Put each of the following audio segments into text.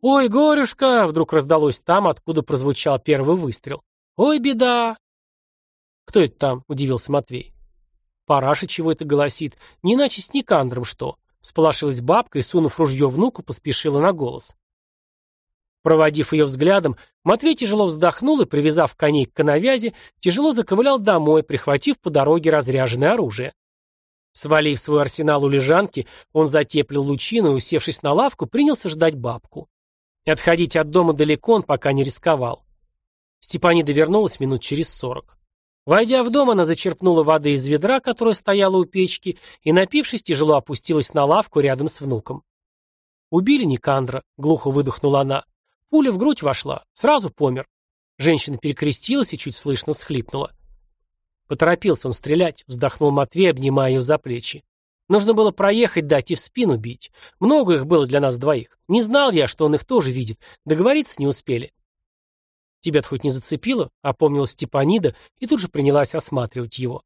«Ой, горюшка!» — вдруг раздалось там, откуда прозвучал первый выстрел. «Ой, беда!» «Кто это там?» — удивился Матвей. «Параша чего это голосит? Не иначе с Никандром что?» Сполошилась бабка и, сунув ружье внуку, поспешила на голос. Проводив ее взглядом, Матвей тяжело вздохнул и, привязав коней к коновязи, тяжело заковылял домой, прихватив по дороге разряженное оружие. Свалив свой арсенал у лежанки, он затеплил лучину и, усевшись на лавку, принялся ждать бабку. Отходить от дома далеко он пока не рисковал. Степанида вернулась минут через сорок. Войдя в дом, она зачерпнула воды из ведра, которое стояло у печки, и, напившись, тяжело опустилась на лавку рядом с внуком. «Убили Никандра», — глухо выдохнула она. Пуля в грудь вошла. Сразу помер. Женщина перекрестилась и чуть слышно всхлипнула. Поторопился он стрелять, вздохнул Матвей, обнимая ее за плечи. Нужно было проехать, дать и в спину бить. Много их было для нас двоих. Не знал я, что он их тоже видит. Договориться не успели. Тебя-то хоть не зацепило? Опомнилась Степанида и тут же принялась осматривать его.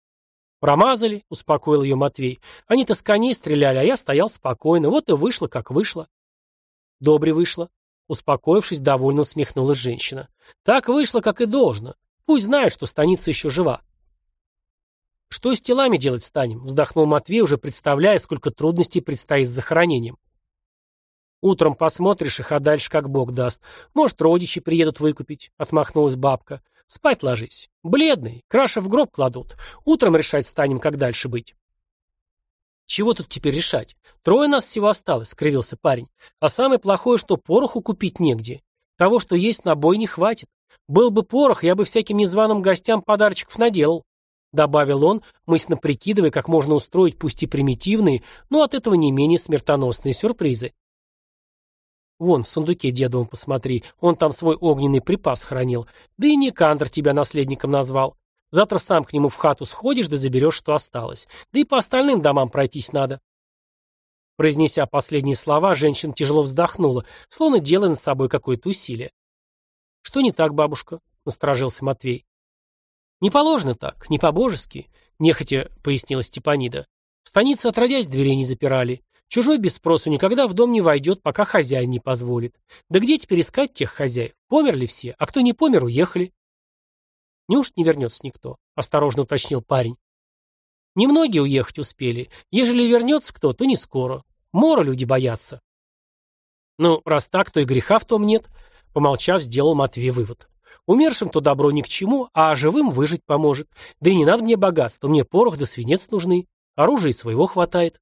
Промазали, успокоил ее Матвей. Они-то с коней стреляли, а я стоял спокойно. Вот и вышло, как вышло. Добре вышло. Успокоившись, довольно усмехнулась женщина. Так вышло, как и должно. Пусть знают, что станица еще жива. «Что с телами делать станем?» — вздохнул Матвей, уже представляя, сколько трудностей предстоит с захоронением. «Утром посмотришь их, а дальше как бог даст. Может, родичи приедут выкупить», — отмахнулась бабка. «Спать ложись. Бледный. Краши в гроб кладут. Утром решать станем, как дальше быть». «Чего тут теперь решать? Трое нас всего осталось», — скривился парень. «А самое плохое, что пороху купить негде. Того, что есть на бой, не хватит. Был бы порох, я бы всяким незваным гостям подарочков наделал. Добавил он, мысленно прикидывая, как можно устроить пусть и примитивные, но от этого не менее смертоносные сюрпризы. Вон, в сундуке дедовом посмотри, он там свой огненный припас хранил. Да и Никандр тебя наследником назвал. Завтра сам к нему в хату сходишь, да заберешь, что осталось. Да и по остальным домам пройтись надо. Произнеся последние слова, женщина тяжело вздохнула, словно делая над собой какое-то усилие. «Что не так, бабушка?» — насторожился Матвей. «Не положено так, не по-божески», — нехотя пояснила Степанида. «В станице отродясь дверей не запирали. Чужой без спросу никогда в дом не войдет, пока хозяин не позволит. Да где теперь искать тех хозяев? Померли все, а кто не помер, уехали». «Неужто не вернется никто?» — осторожно уточнил парень. «Немногие уехать успели. Ежели вернется кто, то не скоро. Мора люди боятся». «Ну, раз так, то и греха в том нет», — помолчав, сделал Матвей вывод. Умершим то добро ни к чему, а живым выжить поможет. Да и не надо мне богатства, мне порох да свинец нужны. Оружия своего хватает.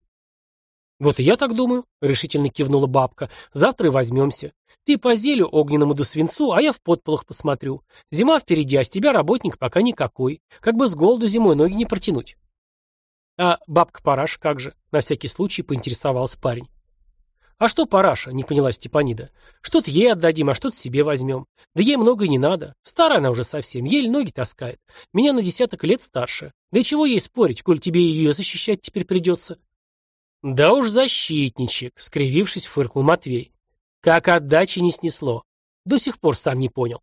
Вот и я так думаю, решительно кивнула бабка. Завтра и возьмемся. Ты по зелю огненному да свинцу, а я в подполах посмотрю. Зима впереди, а с тебя работник пока никакой. Как бы с голоду зимой ноги не протянуть. А бабка-параш как же? На всякий случай поинтересовался парень. «А что параша?» — не поняла Степанида. «Что-то ей отдадим, а что-то себе возьмем. Да ей много и не надо. Старая она уже совсем, еле ноги таскает. Меня на десяток лет старше. Да и чего ей спорить, коль тебе ее защищать теперь придется?» «Да уж защитничек», — скривившись, фыркнул Матвей. «Как отдачи не снесло. До сих пор сам не понял».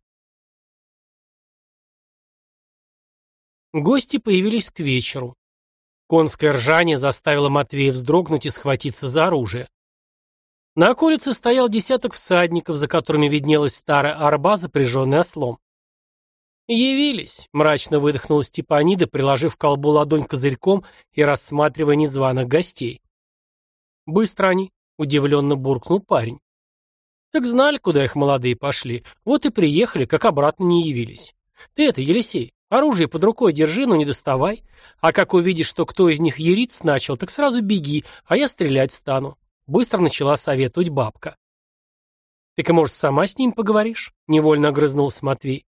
Гости появились к вечеру. Конское ржание заставило Матвея вздрогнуть и схватиться за оружие. На околице стоял десяток всадников, за которыми виднелась старая арба, запряженная ослом. «Явились», — мрачно выдохнула Степанида, приложив колбу ладонь козырьком и рассматривая незваных гостей. «Быстро они», — удивленно буркнул парень. «Так знали, куда их молодые пошли. Вот и приехали, как обратно не явились. Ты это, Елисей, оружие под рукой держи, но не доставай. А как увидишь, что кто из них ериться начал, так сразу беги, а я стрелять стану. Быстро начала советовать бабка. «Так, может, сама с ним поговоришь?» — невольно огрызнулся Матвей.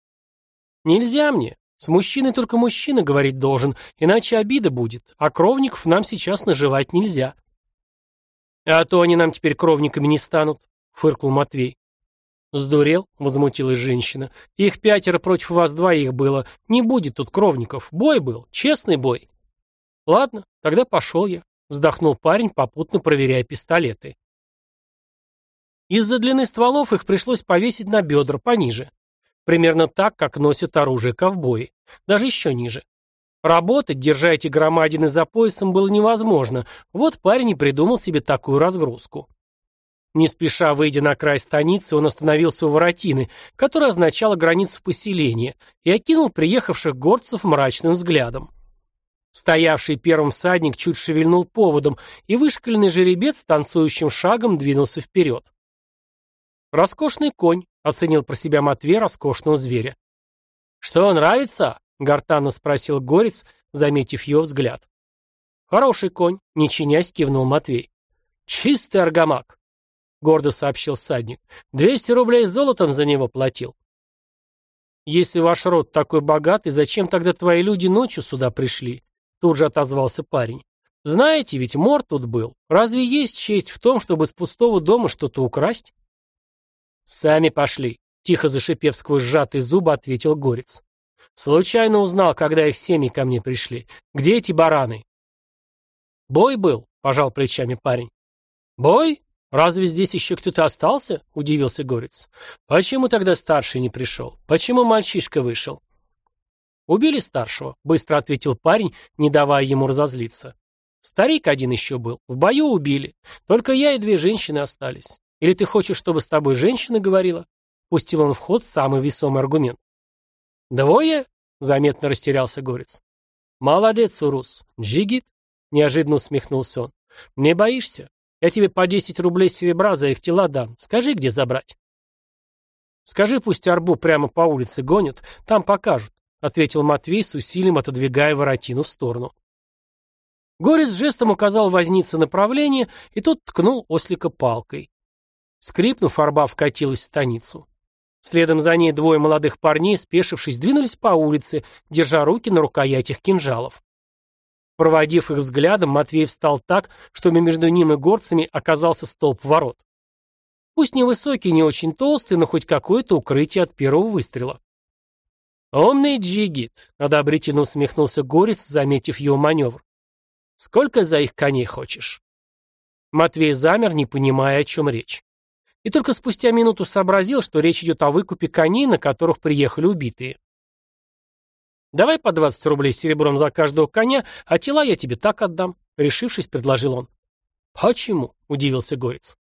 «Нельзя мне. С мужчиной только мужчина говорить должен, иначе обида будет, а кровников нам сейчас наживать нельзя». «А то они нам теперь кровниками не станут», — фыркнул Матвей. «Сдурел?» — возмутилась женщина. «Их пятеро против вас двоих было. Не будет тут кровников. Бой был. Честный бой». «Ладно, тогда пошел я. Вздохнул парень, попутно проверяя пистолеты. Из-за длины стволов их пришлось повесить на бедра пониже. Примерно так, как носят оружие ковбои. Даже еще ниже. Работать, держа эти громадины за поясом, было невозможно. Вот парень и придумал себе такую разгрузку. Не спеша выйдя на край станицы, он остановился у воротины, которая означала границу поселения, и окинул приехавших горцев мрачным взглядом. Стоявший первым всадник чуть шевельнул поводом, и вышкаленный жеребец танцующим шагом двинулся вперед. «Роскошный конь», — оценил про себя Матвей роскошного зверя. «Что, нравится?» — гортанно спросил Горец, заметив его взгляд. «Хороший конь», — не чинясь кивнул Матвей. «Чистый аргамак», — гордо сообщил всадник. «Двести рублей золотом за него платил». «Если ваш род такой богатый, зачем тогда твои люди ночью сюда пришли?» Тут же отозвался парень. «Знаете, ведь мор тут был. Разве есть честь в том, чтобы с пустого дома что-то украсть?» «Сами пошли», — тихо зашипев сквозь сжатые зубы, ответил Горец. «Случайно узнал, когда их семьи ко мне пришли. Где эти бараны?» «Бой был», — пожал плечами парень. «Бой? Разве здесь еще кто-то остался?» — удивился Горец. «Почему тогда старший не пришел? Почему мальчишка вышел?» «Убили старшего», — быстро ответил парень, не давая ему разозлиться. «Старик один еще был. В бою убили. Только я и две женщины остались. Или ты хочешь, чтобы с тобой женщина говорила?» Пустил он в ход самый весомый аргумент. «Двое?» — заметно растерялся Горец. «Молодец, Урус. Джигит?» — неожиданно усмехнулся он. «Не боишься? Я тебе по десять рублей серебра за их тела дам. Скажи, где забрать?» «Скажи, пусть арбу прямо по улице гонят, там покажут. — ответил Матвей с усилием, отодвигая воротину в сторону. Горец жестом указал вознице направление, и тот ткнул ослика палкой. Скрипнув, арба вкатилась в станицу. Следом за ней двое молодых парней, спешившись, двинулись по улице, держа руки на рукоятях кинжалов. Проводив их взглядом, Матвей встал так, что между ним и горцами оказался столб ворот. Пусть не высокий, не очень толстый, но хоть какое-то укрытие от первого выстрела. «Умный джигит», — одобрительно усмехнулся Горец, заметив его маневр. «Сколько за их коней хочешь?» Матвей замер, не понимая, о чем речь. И только спустя минуту сообразил, что речь идет о выкупе коней, на которых приехали убитые. «Давай по двадцать рублей серебром за каждого коня, а тела я тебе так отдам», — решившись, предложил он. «Почему?» — удивился Горец.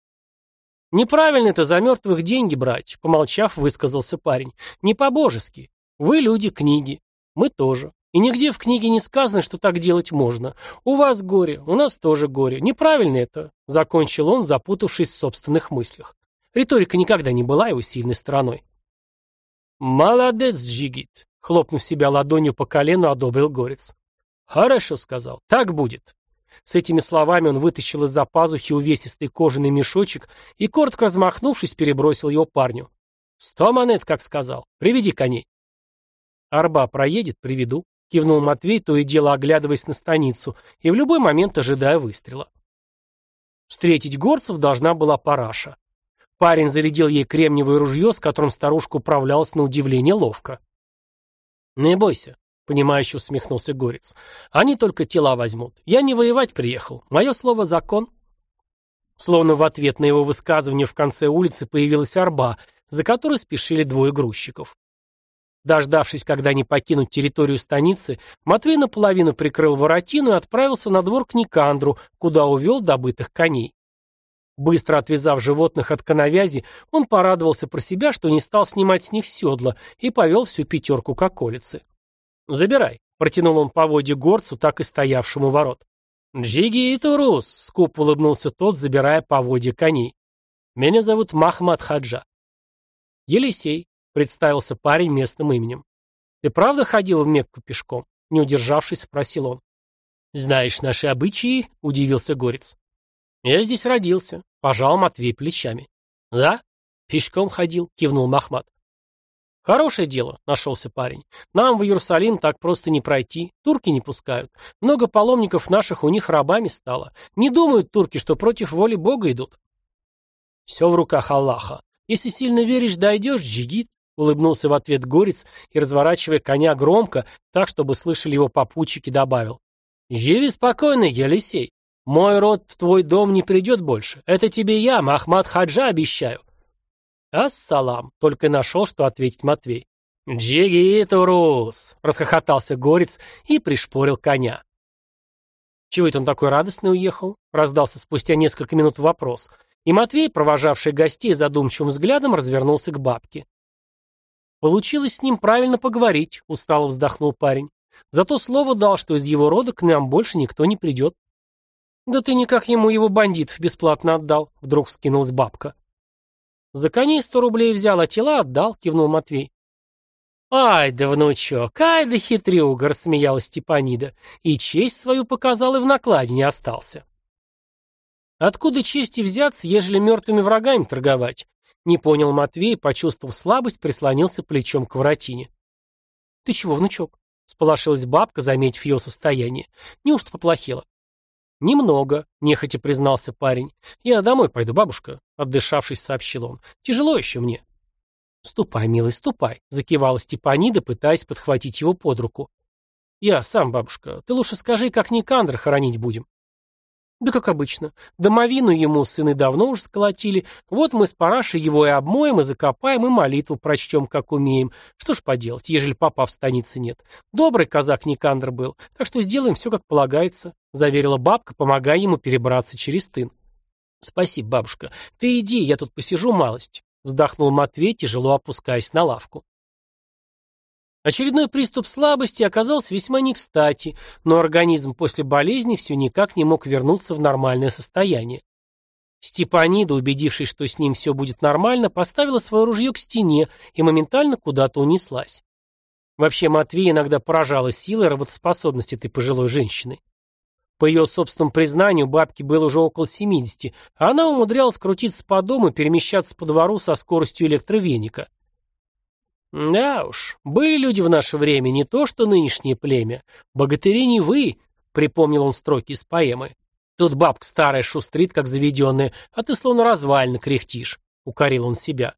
«Неправильно это за мертвых деньги брать», — помолчав, высказался парень. «Не по-божески. Вы люди книги. Мы тоже. И нигде в книге не сказано, что так делать можно. У вас горе, у нас тоже горе. Неправильно это, закончил он, запутавшись в собственных мыслях. Риторика никогда не была его сильной стороной. Молодец, Джигит, хлопнув себя ладонью по колену, одобрил горец. Хорошо, сказал, так будет. С этими словами он вытащил из-за пазухи увесистый кожаный мешочек и, коротко размахнувшись, перебросил его парню. «Сто монет, как сказал. Приведи коней». «Арба проедет, приведу», — кивнул Матвей, то и дело оглядываясь на станицу и в любой момент ожидая выстрела. Встретить горцев должна была параша. Парень зарядил ей кремниевое ружье, с которым старушка управлялась на удивление ловко. «Не бойся», — понимающе усмехнулся горец. «Они только тела возьмут. Я не воевать приехал. Мое слово — закон». Словно в ответ на его высказывание в конце улицы появилась арба, за которой спешили двое грузчиков. Дождавшись, когда они покинут территорию станицы, Матвей наполовину прикрыл воротину и отправился на двор к Никандру, куда увел добытых коней. Быстро отвязав животных от коновязи, он порадовался про себя, что не стал снимать с них седла, и повел всю пятерку к околице. «Забирай», — протянул он по воде горцу, так и стоявшему ворот. «Джиги и Турус», — скуп улыбнулся тот, забирая поводья коней. «Меня зовут Махмад Хаджа». «Елисей», Представился парень местным именем. «Ты правда ходил в Мекку пешком?» Не удержавшись, спросил он. «Знаешь наши обычаи?» — удивился Горец. «Я здесь родился», — пожал Матвей плечами. «Да? Пешком ходил», — кивнул Махмад. «Хорошее дело», — нашелся парень. «Нам в Иерусалим так просто не пройти. Турки не пускают. Много паломников наших у них рабами стало. Не думают турки, что против воли Бога идут». «Все в руках Аллаха. Если сильно веришь, дойдешь, джигит. Улыбнулся в ответ горец и, разворачивая коня громко, так, чтобы слышали его попутчики, добавил. «Живи спокойно, Елисей. Мой род в твой дом не придет больше. Это тебе я, Махмад Хаджа, обещаю». «Ассалам», — только нашел, что ответить Матвей. «Джигит, урус!» — расхохотался горец и пришпорил коня. «Чего это он такой радостный уехал?» — раздался спустя несколько минут вопрос, И Матвей, провожавший гостей задумчивым взглядом, развернулся к бабке. «Получилось с ним правильно поговорить», — устало вздохнул парень. «Зато слово дал, что из его рода к нам больше никто не придет». «Да ты никак ему его бандитов бесплатно отдал», — вдруг вскинулась бабка. «За коней сто рублей взял, а тела отдал», — кивнул Матвей. «Ай да, внучок, ай да хитрюга!» — рассмеялась Степанида. «И честь свою показал, и в накладе не остался». «Откуда чести взяться, ежели мертвыми врагами торговать?» Не понял Матвей, почувствовав слабость, прислонился плечом к воротине. «Ты чего, внучок?» — сполошилась бабка, заметив ее состояние. «Неужто поплохело?» «Немного», — нехотя признался парень. «Я домой пойду, бабушка», — отдышавшись, сообщил он. «Тяжело еще мне». «Ступай, милый, ступай», — закивала Степанида, пытаясь подхватить его под руку. «Я сам, бабушка. Ты лучше скажи, как Никандра хоронить будем». «Да как обычно. Домовину ему сыны давно уж сколотили. Вот мы с парашей его и обмоем, и закопаем, и молитву прочтем, как умеем. Что ж поделать, ежели папа в станице нет. Добрый казак Никандр был, так что сделаем все, как полагается», — заверила бабка, помогая ему перебраться через тын. «Спасибо, бабушка. Ты иди, я тут посижу малость». Вздохнул Матвей, тяжело опускаясь на лавку. Очередной приступ слабости оказался весьма не кстати, но организм после болезни все никак не мог вернуться в нормальное состояние. Степанида, убедившись, что с ним все будет нормально, поставила свое ружье к стене и моментально куда-то унеслась. Вообще Матвей иногда поражала силой и работоспособность этой пожилой женщины. По ее собственному признанию, бабке было уже около 70, а она умудрялась крутиться по дому и перемещаться по двору со скоростью электровеника. Да уж, были люди в наше время, не то что нынешнее племя. Богатыри не вы, припомнил он строки из поэмы. Тут бабка старая шустрит, как заведенная, а ты словно развально кряхтишь, укорил он себя.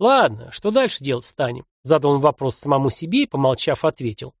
Ладно, что дальше делать станем? Задал он вопрос самому себе и, помолчав, ответил.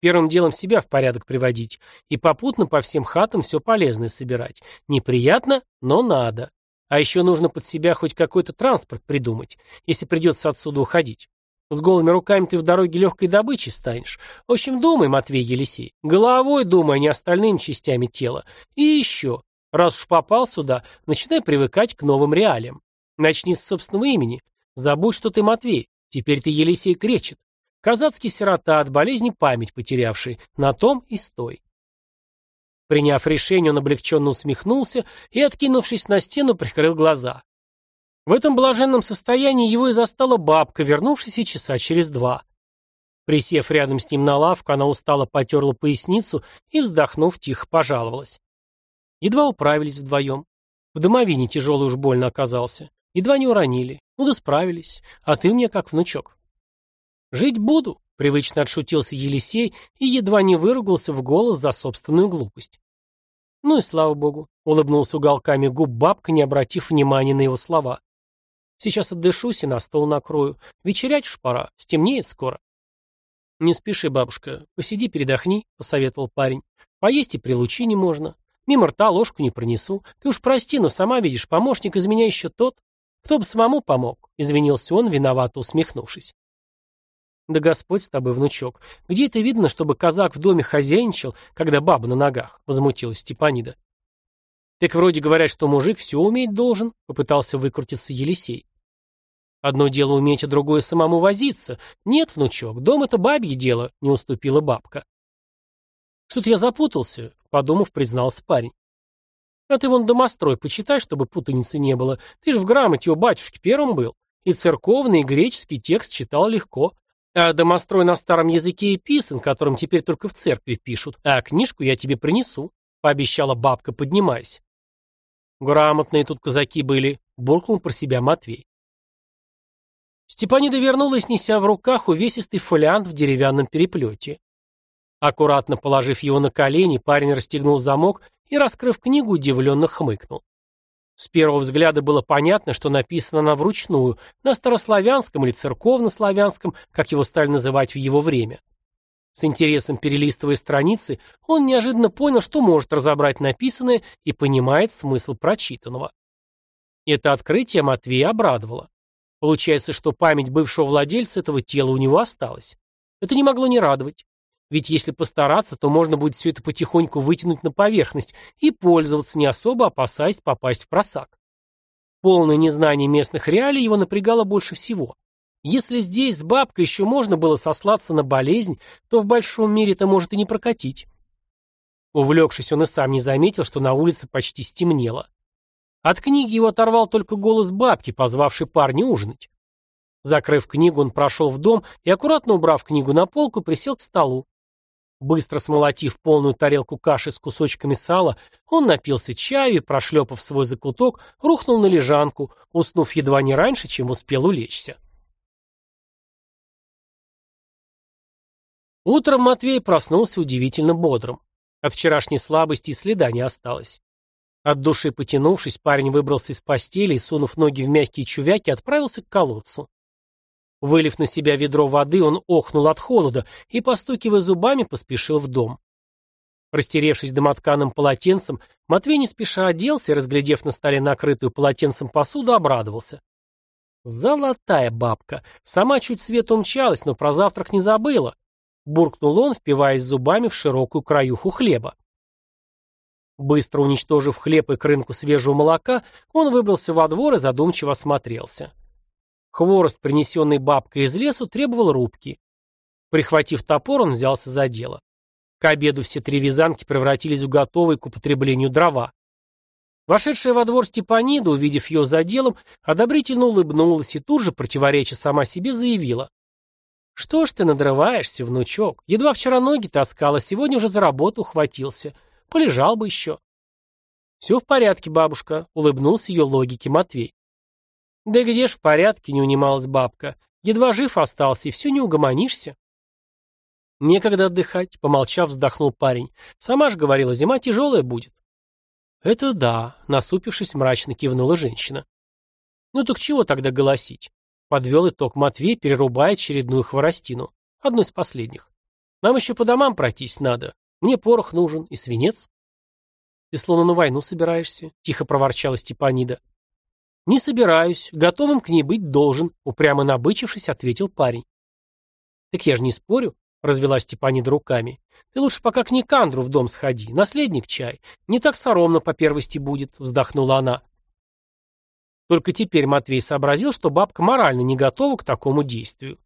Первым делом себя в порядок приводить и попутно по всем хатам все полезное собирать. Неприятно, но надо. А еще нужно под себя хоть какой-то транспорт придумать, если придется отсюда уходить. С голыми руками ты в дороге легкой добычей станешь. В общем, думай, Матвей Елисей. Головой думай, а не остальными частями тела. И еще, раз уж попал сюда, начинай привыкать к новым реалиям. Начни с собственного имени. Забудь, что ты Матвей. Теперь ты Елисей Кречет. Казацкий сирота, от болезни память потерявший. На том и стой. Приняв решение, он облегченно усмехнулся и, откинувшись на стену, прикрыл глаза. В этом блаженном состоянии его и застала бабка, вернувшаяся часа через два. Присев рядом с ним на лавку, она устало потерла поясницу и, вздохнув, тихо пожаловалась. Едва управились вдвоем. В домовине тяжелый уж больно оказался. Едва не уронили. Ну да справились. А ты мне как внучок. «Жить буду», — привычно отшутился Елисей и едва не выругался в голос за собственную глупость. «Ну и слава богу», — улыбнулся уголками губ бабка, не обратив внимания на его слова. «Сейчас отдышусь и на стол накрою. Вечерять уж пора, стемнеет скоро». «Не спеши, бабушка, посиди, передохни», — посоветовал парень. «Поесть и при лучине можно. Мимо рта ложку не пронесу. Ты уж прости, но сама видишь, помощник из меня еще тот. Кто бы самому помог?» — извинился он, виновато усмехнувшись. Да Господь с тобой, внучок. Где это видно, чтобы казак в доме хозяйничал, когда баба на ногах? Возмутилась Степанида. Так вроде говорят, что мужик все уметь должен, попытался выкрутиться Елисей. Одно дело уметь, а другое самому возиться. Нет, внучок, дом это бабье дело, не уступила бабка. Что-то я запутался, подумав, признался парень. А ты вон домострой почитай, чтобы путаницы не было. Ты же в грамоте у батюшки первым был. И церковный, и греческий текст читал легко. А домострой на старом языке и писан, которым теперь только в церкви пишут. А книжку я тебе принесу, пообещала бабка, поднимаясь. Грамотные тут казаки были, буркнул про себя Матвей. Степанида вернулась, неся в руках увесистый фолиант в деревянном переплете. Аккуратно положив его на колени, парень расстегнул замок и, раскрыв книгу, удивленно хмыкнул. С первого взгляда было понятно, что написано она вручную, на старославянском или церковнославянском, как его стали называть в его время. С интересом перелистывая страницы, он неожиданно понял, что может разобрать написанное и понимает смысл прочитанного. Это открытие Матвея обрадовало. Получается, что память бывшего владельца этого тела у него осталась. Это не могло не радовать. Ведь если постараться, то можно будет все это потихоньку вытянуть на поверхность и пользоваться, не особо опасаясь попасть в просак. Полное незнание местных реалий его напрягало больше всего. Если здесь с бабкой еще можно было сослаться на болезнь, то в большом мире это может и не прокатить. Увлекшись, он и сам не заметил, что на улице почти стемнело. От книги его оторвал только голос бабки, позвавшей парня ужинать. Закрыв книгу, он прошел в дом и, аккуратно убрав книгу на полку, присел к столу. Быстро смолотив полную тарелку каши с кусочками сала, он напился чаю и, прошлепав свой закуток, рухнул на лежанку, уснув едва не раньше, чем успел улечься. Утром Матвей проснулся удивительно бодрым. От вчерашней слабости и следа не осталось. От души потянувшись, парень выбрался из постели и, сунув ноги в мягкие чувяки, отправился к колодцу. Вылив на себя ведро воды, он охнул от холода и, постукивая зубами, поспешил в дом. Растеревшись домотканым полотенцем, Матвей не спеша оделся и, разглядев на столе накрытую полотенцем посуду, обрадовался. «Золотая бабка! Сама чуть свет умчалась, но про завтрак не забыла буркнул он, впиваясь зубами в широкую краюху хлеба. Быстро уничтожив хлеб и крынку свежего молока, он выбрался во двор и задумчиво осмотрелся. Хворост, принесенный бабкой из лесу, требовал рубки. Прихватив топор, он взялся за дело. К обеду все три вязанки превратились в готовые к употреблению дрова. Вошедшая во двор Степанида, увидев ее за делом, одобрительно улыбнулась и тут же, противореча сама себе, заявила. «Что ж ты надрываешься, внучок? Едва вчера ноги таскала, сегодня уже за работу ухватился. Полежал бы еще». «Все в порядке, бабушка», — улыбнулся ее логике Матвей. «Да где ж в порядке?» — не унималась бабка. «Едва жив остался, и все не угомонишься». «Некогда отдыхать», — помолчав, вздохнул парень. «Сама же говорила, зима тяжелая будет». «Это да», — насупившись, мрачно кивнула женщина. «Ну так чего тогда голосить? Подвел итог Матвей, перерубая очередную хворостину. Одну из последних. Нам еще по домам пройтись надо. Мне порох нужен и свинец. Ты словно на войну собираешься, тихо проворчала Степанида. Не собираюсь, готовым к ней быть должен, упрямо набычившись, ответил парень. Так я же не спорю, развела Степанида руками. Ты лучше пока к Никандру в дом сходи, наследник чай. Не так соромно по первости будет, вздохнула она. Только теперь Матвей сообразил, что бабка морально не готова к такому действию.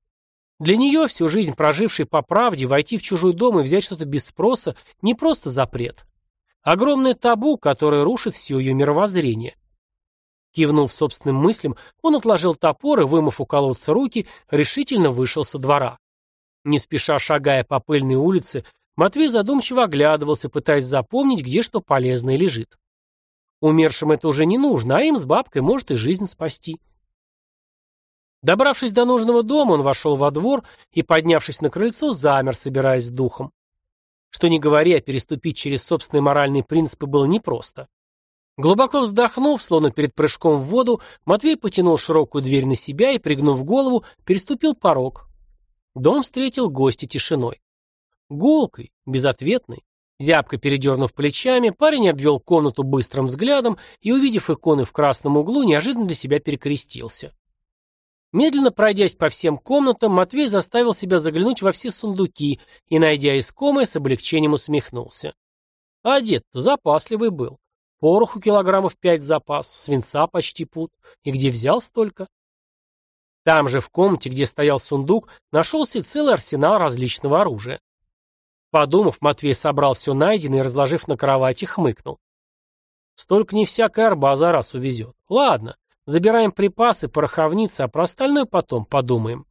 Для нее, всю жизнь прожившей по правде, войти в чужой дом и взять что-то без спроса – не просто запрет. Огромное табу, которое рушит все ее мировоззрение. Кивнув собственным мыслям, он отложил топор и, вымыв у колодца руки, решительно вышел со двора. Не спеша шагая по пыльной улице, Матвей задумчиво оглядывался, пытаясь запомнить, где что полезное лежит. Умершим это уже не нужно, а им с бабкой может и жизнь спасти. Добравшись до нужного дома, он вошел во двор и, поднявшись на крыльцо, замер, собираясь с духом. Что не говоря, а переступить через собственные моральные принципы было непросто. Глубоко вздохнув, словно перед прыжком в воду, Матвей потянул широкую дверь на себя и, пригнув голову, переступил порог. Дом встретил гостя тишиной. Гулкой, безответной, Зябко передернув плечами, парень обвел комнату быстрым взглядом и, увидев иконы в красном углу, неожиданно для себя перекрестился. Медленно пройдясь по всем комнатам, Матвей заставил себя заглянуть во все сундуки и, найдя искомое, с облегчением усмехнулся. А дед-то запасливый был. Пороху килограммов пять запас, свинца почти пут. И где взял столько? Там же, в комнате, где стоял сундук, нашелся целый арсенал различного оружия. Подумав, Матвей собрал все найденное и, разложив на кровати, хмыкнул. Столько не всякая арба за раз увезет. Ладно, забираем припасы, пороховницы, а про остальное потом подумаем.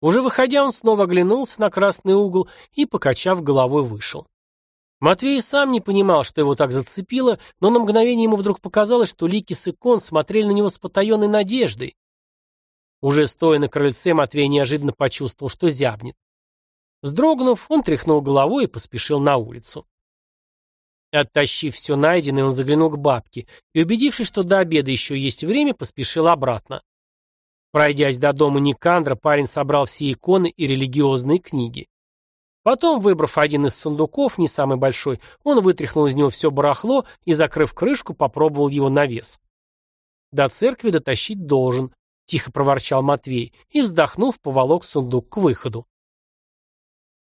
Уже выходя, он снова оглянулся на красный угол и, покачав головой, вышел. Матвей сам не понимал, что его так зацепило, но на мгновение ему вдруг показалось, что лики с икон смотрели на него с потаенной надеждой. Уже стоя на крыльце, Матвей неожиданно почувствовал, что зябнет. Вздрогнув, он тряхнул головой и поспешил на улицу. Оттащив все найденное, он заглянул к бабке и, убедившись, что до обеда еще есть время, поспешил обратно. Пройдясь до дома Никандра, парень собрал все иконы и религиозные книги. Потом, выбрав один из сундуков, не самый большой, он вытряхнул из него все барахло и, закрыв крышку, попробовал его на вес. «До церкви дотащить должен», — тихо проворчал Матвей и, вздохнув, поволок сундук к выходу.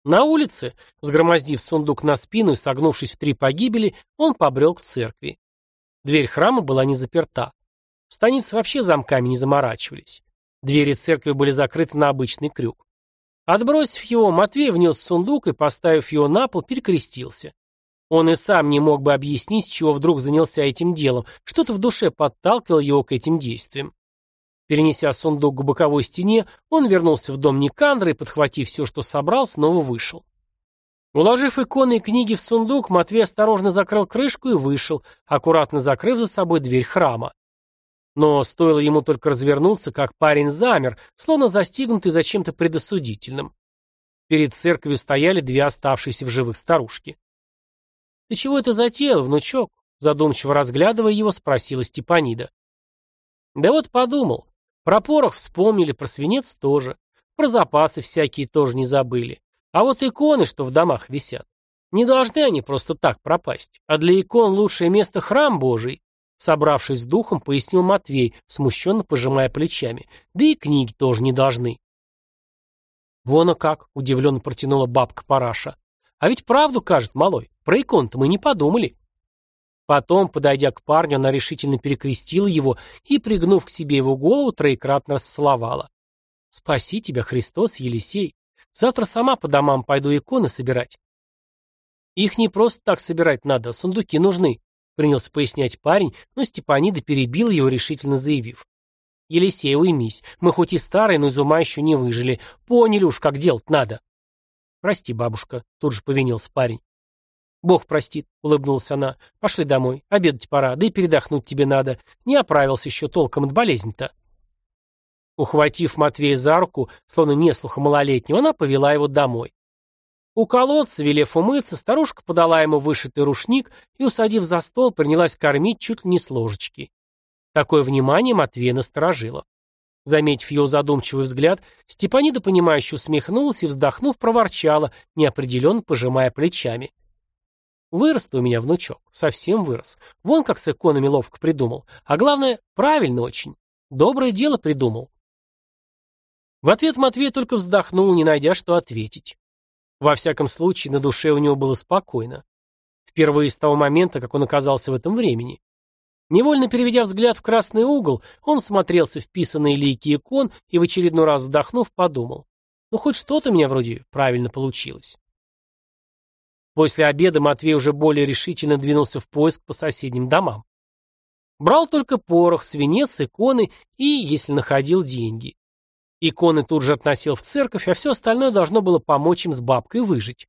На улице, сгромоздив сундук на спину и согнувшись в три погибели, он побрел к церкви. Дверь храма была не заперта. В станице вообще замками не заморачивались. Двери церкви были закрыты на обычный крюк. Отбросив его, Матвей внес сундук и, поставив его на пол, перекрестился. Он и сам не мог бы объяснить, чего вдруг занялся этим делом, что-то в душе подталкивало его к этим действиям. Перенеся сундук к боковой стене, он вернулся в дом Никандра и, подхватив все, что собрал, снова вышел. Уложив иконы и книги в сундук, Матвей осторожно закрыл крышку и вышел, аккуратно закрыв за собой дверь храма. Но стоило ему только развернуться, как парень замер, словно застигнутый за чем-то предосудительным. Перед церковью стояли две оставшиеся в живых старушки. «Ты чего это затеял, внучок?» Задумчиво разглядывая его, спросила Степанида. «Да вот подумал. Про порох вспомнили, про свинец тоже. Про запасы всякие тоже не забыли. А вот иконы, что в домах висят, не должны они просто так пропасть. А для икон лучшее место храм Божий. Собравшись с духом, пояснил Матвей, смущенно пожимая плечами. Да и книги тоже не должны. Вон, а как, удивленно протянула бабка Параша. А ведь правду кажет малой. Про икон-то мы не подумали. Потом, подойдя к парню, она решительно перекрестила его и, пригнув к себе его голову, троекратно расцеловала. «Спаси тебя, Христос, Елисей! Завтра сама по домам пойду иконы собирать». «Их не просто так собирать надо, сундуки нужны», — принялся пояснять парень, но Степанида перебил его, решительно заявив. «Елисей, уймись, мы хоть и старые, но из ума еще не выжили. Поняли уж, как делать надо». «Прости, бабушка», — тут же повинился парень. «Бог простит», — улыбнулась она. «Пошли домой. Обедать пора, да и передохнуть тебе надо. Не оправился еще толком от болезни-то». Ухватив Матвея за руку, словно неслуха малолетнего, она повела его домой. У колодца, велев умыться, старушка подала ему вышитый рушник и, усадив за стол, принялась кормить чуть ли не с ложечки. Такое внимание Матвея насторожило. Заметив его задумчивый взгляд, Степанида, понимающе усмехнулась и, вздохнув, проворчала, неопределенно пожимая плечами. — Вырос ты у меня, внучок, совсем вырос. Вон как с иконами ловко придумал. А главное, правильно очень. Доброе дело придумал. В ответ Матвей только вздохнул, не найдя, что ответить. Во всяком случае, на душе у него было спокойно. Впервые с того момента, как он оказался в этом времени. Невольно переведя взгляд в красный угол, он смотрелся в писанные лики икон и в очередной раз вздохнув, подумал. Ну, хоть что-то у меня вроде правильно получилось. После обеда Матвей уже более решительно двинулся в поиск по соседним домам. Брал только порох, свинец, иконы и, если находил, деньги. Иконы тут же относил в церковь, а все остальное должно было помочь им с бабкой выжить.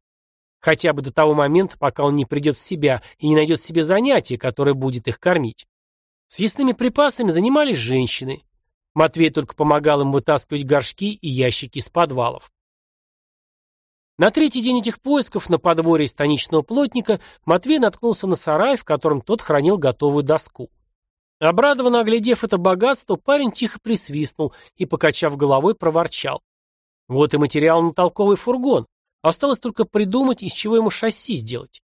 Хотя бы до того момента, пока он не придет в себя и не найдет себе занятие, которое будет их кормить. С ясными припасами занимались женщины. Матвей только помогал им вытаскивать горшки и ящики из подвалов. На третий день этих поисков на подворье станичного плотника Матвей наткнулся на сарай, в котором тот хранил готовую доску. Обрадованно оглядев это богатство, парень тихо присвистнул и, покачав головой, проворчал. Вот и материал на толковый фургон. Осталось только придумать, из чего ему шасси сделать.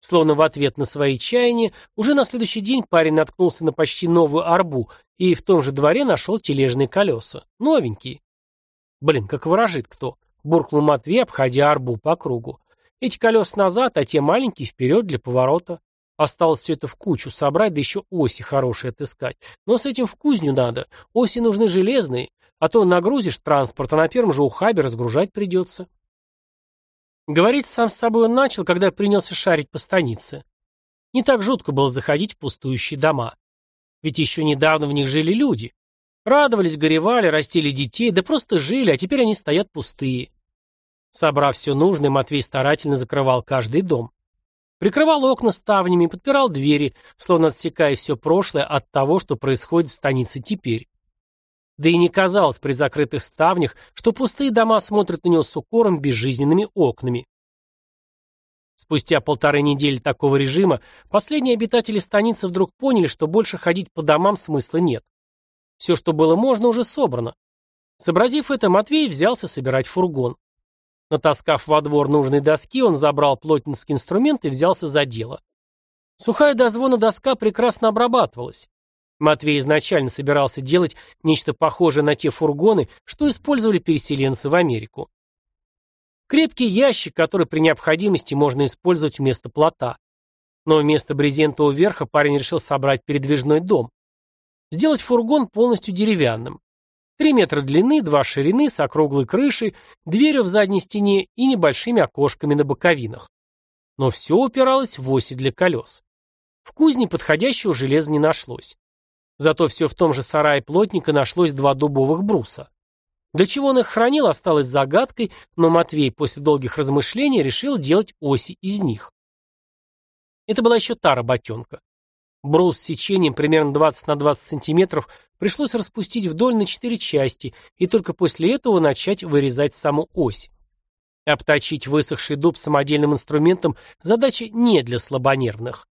Словно в ответ на свои чаяния, уже на следующий день парень наткнулся на почти новую арбу и в том же дворе нашел тележные колеса. Новенькие. Блин, как ворожит кто. Буркнул Матвей, обходя арбу по кругу. Эти колеса назад, а те маленькие вперед для поворота. Осталось все это в кучу собрать, да еще оси хорошие отыскать. Но с этим в кузню надо. Оси нужны железные, а то нагрузишь транспорт, а на первом же ухабе разгружать придется. Говорить сам с собой он начал, когда принялся шарить по станице. Не так жутко было заходить в пустующие дома. Ведь еще недавно в них жили люди. Радовались, горевали, растили детей, да просто жили, а теперь они стоят пустые. Собрав все нужное, Матвей старательно закрывал каждый дом. Прикрывал окна ставнями, подпирал двери, словно отсекая все прошлое от того, что происходит в станице теперь. Да и не казалось при закрытых ставнях, что пустые дома смотрят на него с укором безжизненными окнами. Спустя полторы недели такого режима последние обитатели станицы вдруг поняли, что больше ходить по домам смысла нет. Все, что было можно, уже собрано. Сообразив это, Матвей взялся собирать фургон. Натаскав во двор нужной доски, он забрал плотницкий инструмент и взялся за дело. Сухая до звона доска прекрасно обрабатывалась. Матвей изначально собирался делать нечто похожее на те фургоны, что использовали переселенцы в Америку. Крепкий ящик, который при необходимости можно использовать вместо плота. Но вместо брезентового верха парень решил собрать передвижной дом. Сделать фургон полностью деревянным. Три метра длины, два ширины, с округлой крышей, дверью в задней стене и небольшими окошками на боковинах. Но все упиралось в оси для колес. В кузне подходящего железа не нашлось. Зато все в том же сарае плотника нашлось два дубовых бруса. Для чего он их хранил, осталось загадкой, но Матвей после долгих размышлений решил делать оси из них. Это была еще та работенка. Брус с сечением примерно 20 на 20 сантиметров пришлось распустить вдоль на четыре части и только после этого начать вырезать саму ось. Обточить высохший дуб самодельным инструментом задача не для слабонервных.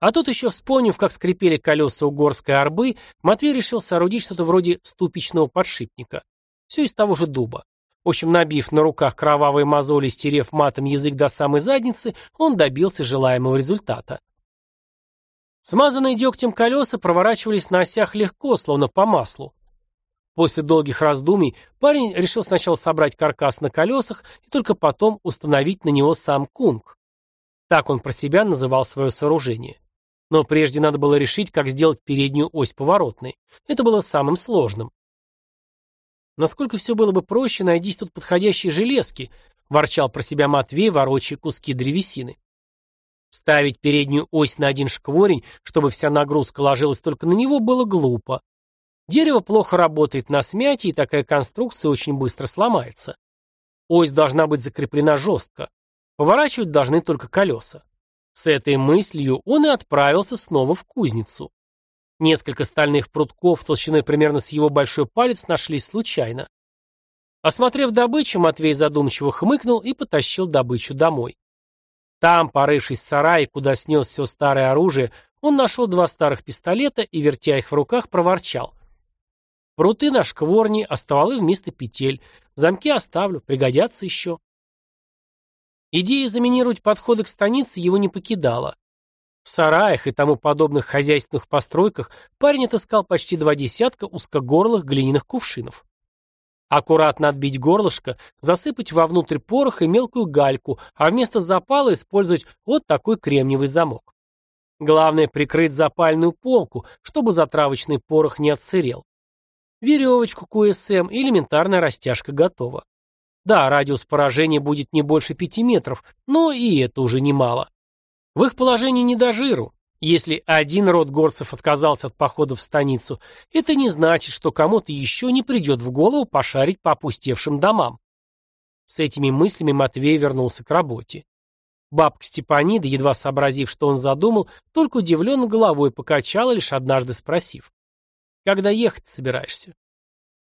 А тут еще вспомнив, как скрипели колеса у горской арбы, Матвей решил соорудить что-то вроде ступичного подшипника. Все из того же дуба. В общем, набив на руках кровавые мозоли, стерев матом язык до самой задницы, он добился желаемого результата. Смазанные дегтем колеса проворачивались на осях легко, словно по маслу. После долгих раздумий парень решил сначала собрать каркас на колесах и только потом установить на него сам кунг. Так он про себя называл свое сооружение. Но прежде надо было решить, как сделать переднюю ось поворотной. Это было самым сложным. Насколько все было бы проще, найдись тут подходящие железки, ворчал про себя Матвей, ворочая куски древесины. Ставить переднюю ось на один шкворень, чтобы вся нагрузка ложилась только на него, было глупо. Дерево плохо работает на смятии, и такая конструкция очень быстро сломается. Ось должна быть закреплена жестко. Поворачивать должны только колеса. С этой мыслью он и отправился снова в кузницу. Несколько стальных прутков толщиной примерно с его большой палец нашлись случайно. Осмотрев добычу, Матвей задумчиво хмыкнул и потащил добычу домой. Там, порывшись в сарае, куда снес все старое оружие, он нашел два старых пистолета и, вертя их в руках, проворчал. Пруты на шкворни, а стволы вместо петель. Замки оставлю, пригодятся еще. Идея заминировать подходы к станице его не покидала. В сараях и тому подобных хозяйственных постройках парень отыскал почти два десятка узкогорлых глиняных кувшинов. Аккуратно отбить горлышко, засыпать вовнутрь порох и мелкую гальку, а вместо запала использовать вот такой кремниевый замок. Главное прикрыть запальную полку, чтобы затравочный порох не отсырел. Веревочку КСМ и элементарная растяжка готова. Да, радиус поражения будет не больше пяти метров, но и это уже немало. В их положении не до жиру. Если один род горцев отказался от похода в станицу, это не значит, что кому-то еще не придет в голову пошарить по опустевшим домам. С этими мыслями Матвей вернулся к работе. Бабка Степанида, едва сообразив, что он задумал, только удивленно головой покачала, лишь однажды спросив. «Когда ехать собираешься?»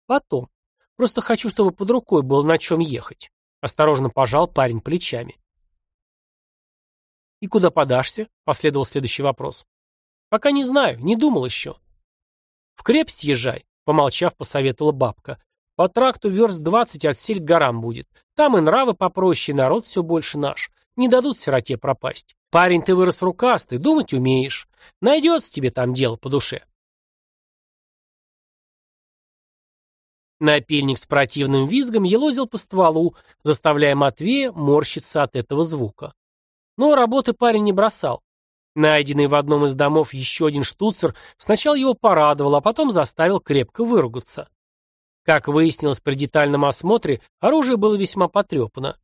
«Потом. Просто хочу, чтобы под рукой было на чем ехать». Осторожно пожал парень плечами. «И куда подашься?» — последовал следующий вопрос. «Пока не знаю, не думал еще». «В крепость езжай», — помолчав, посоветовала бабка. «По тракту верст двадцать от сель к горам будет. Там и нравы попроще, и народ все больше наш. Не дадут сироте пропасть. Парень ты вырос рукастый, думать умеешь. Найдется тебе там дело по душе». Напильник с противным визгом елозил по стволу, заставляя Матвея морщиться от этого звука. Но работы парень не бросал. Найденный в одном из домов еще один штуцер сначала его порадовал, а потом заставил крепко выругаться. Как выяснилось при детальном осмотре, оружие было весьма потрепано.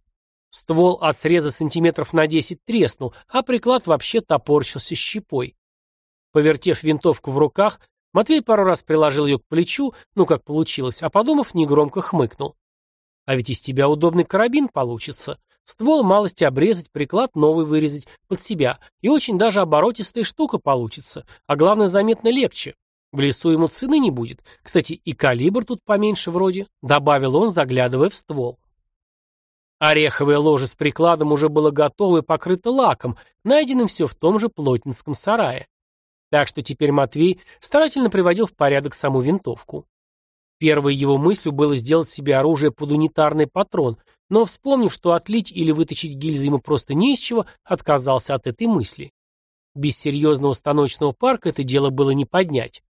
Ствол от среза сантиметров на 10 треснул, а приклад вообще топорщился щепой. Повертев винтовку в руках, Матвей пару раз приложил ее к плечу, ну как получилось, а подумав, негромко хмыкнул. А ведь из тебя удобный карабин получится. Ствол малости обрезать, приклад новый вырезать под себя. И очень даже оборотистая штука получится. А главное, заметно легче. В лесу ему цены не будет. Кстати, и калибр тут поменьше вроде. Добавил он, заглядывая в ствол. Ореховое ложе с прикладом уже было готово и покрыто лаком, найденным все в том же плотницком сарае. Так что теперь Матвей старательно приводил в порядок саму винтовку. Первой его мыслью было сделать себе оружие под унитарный патрон, но, вспомнив, что отлить или вытащить гильзы ему просто не из чего, отказался от этой мысли. Без серьезного станочного парка это дело было не поднять.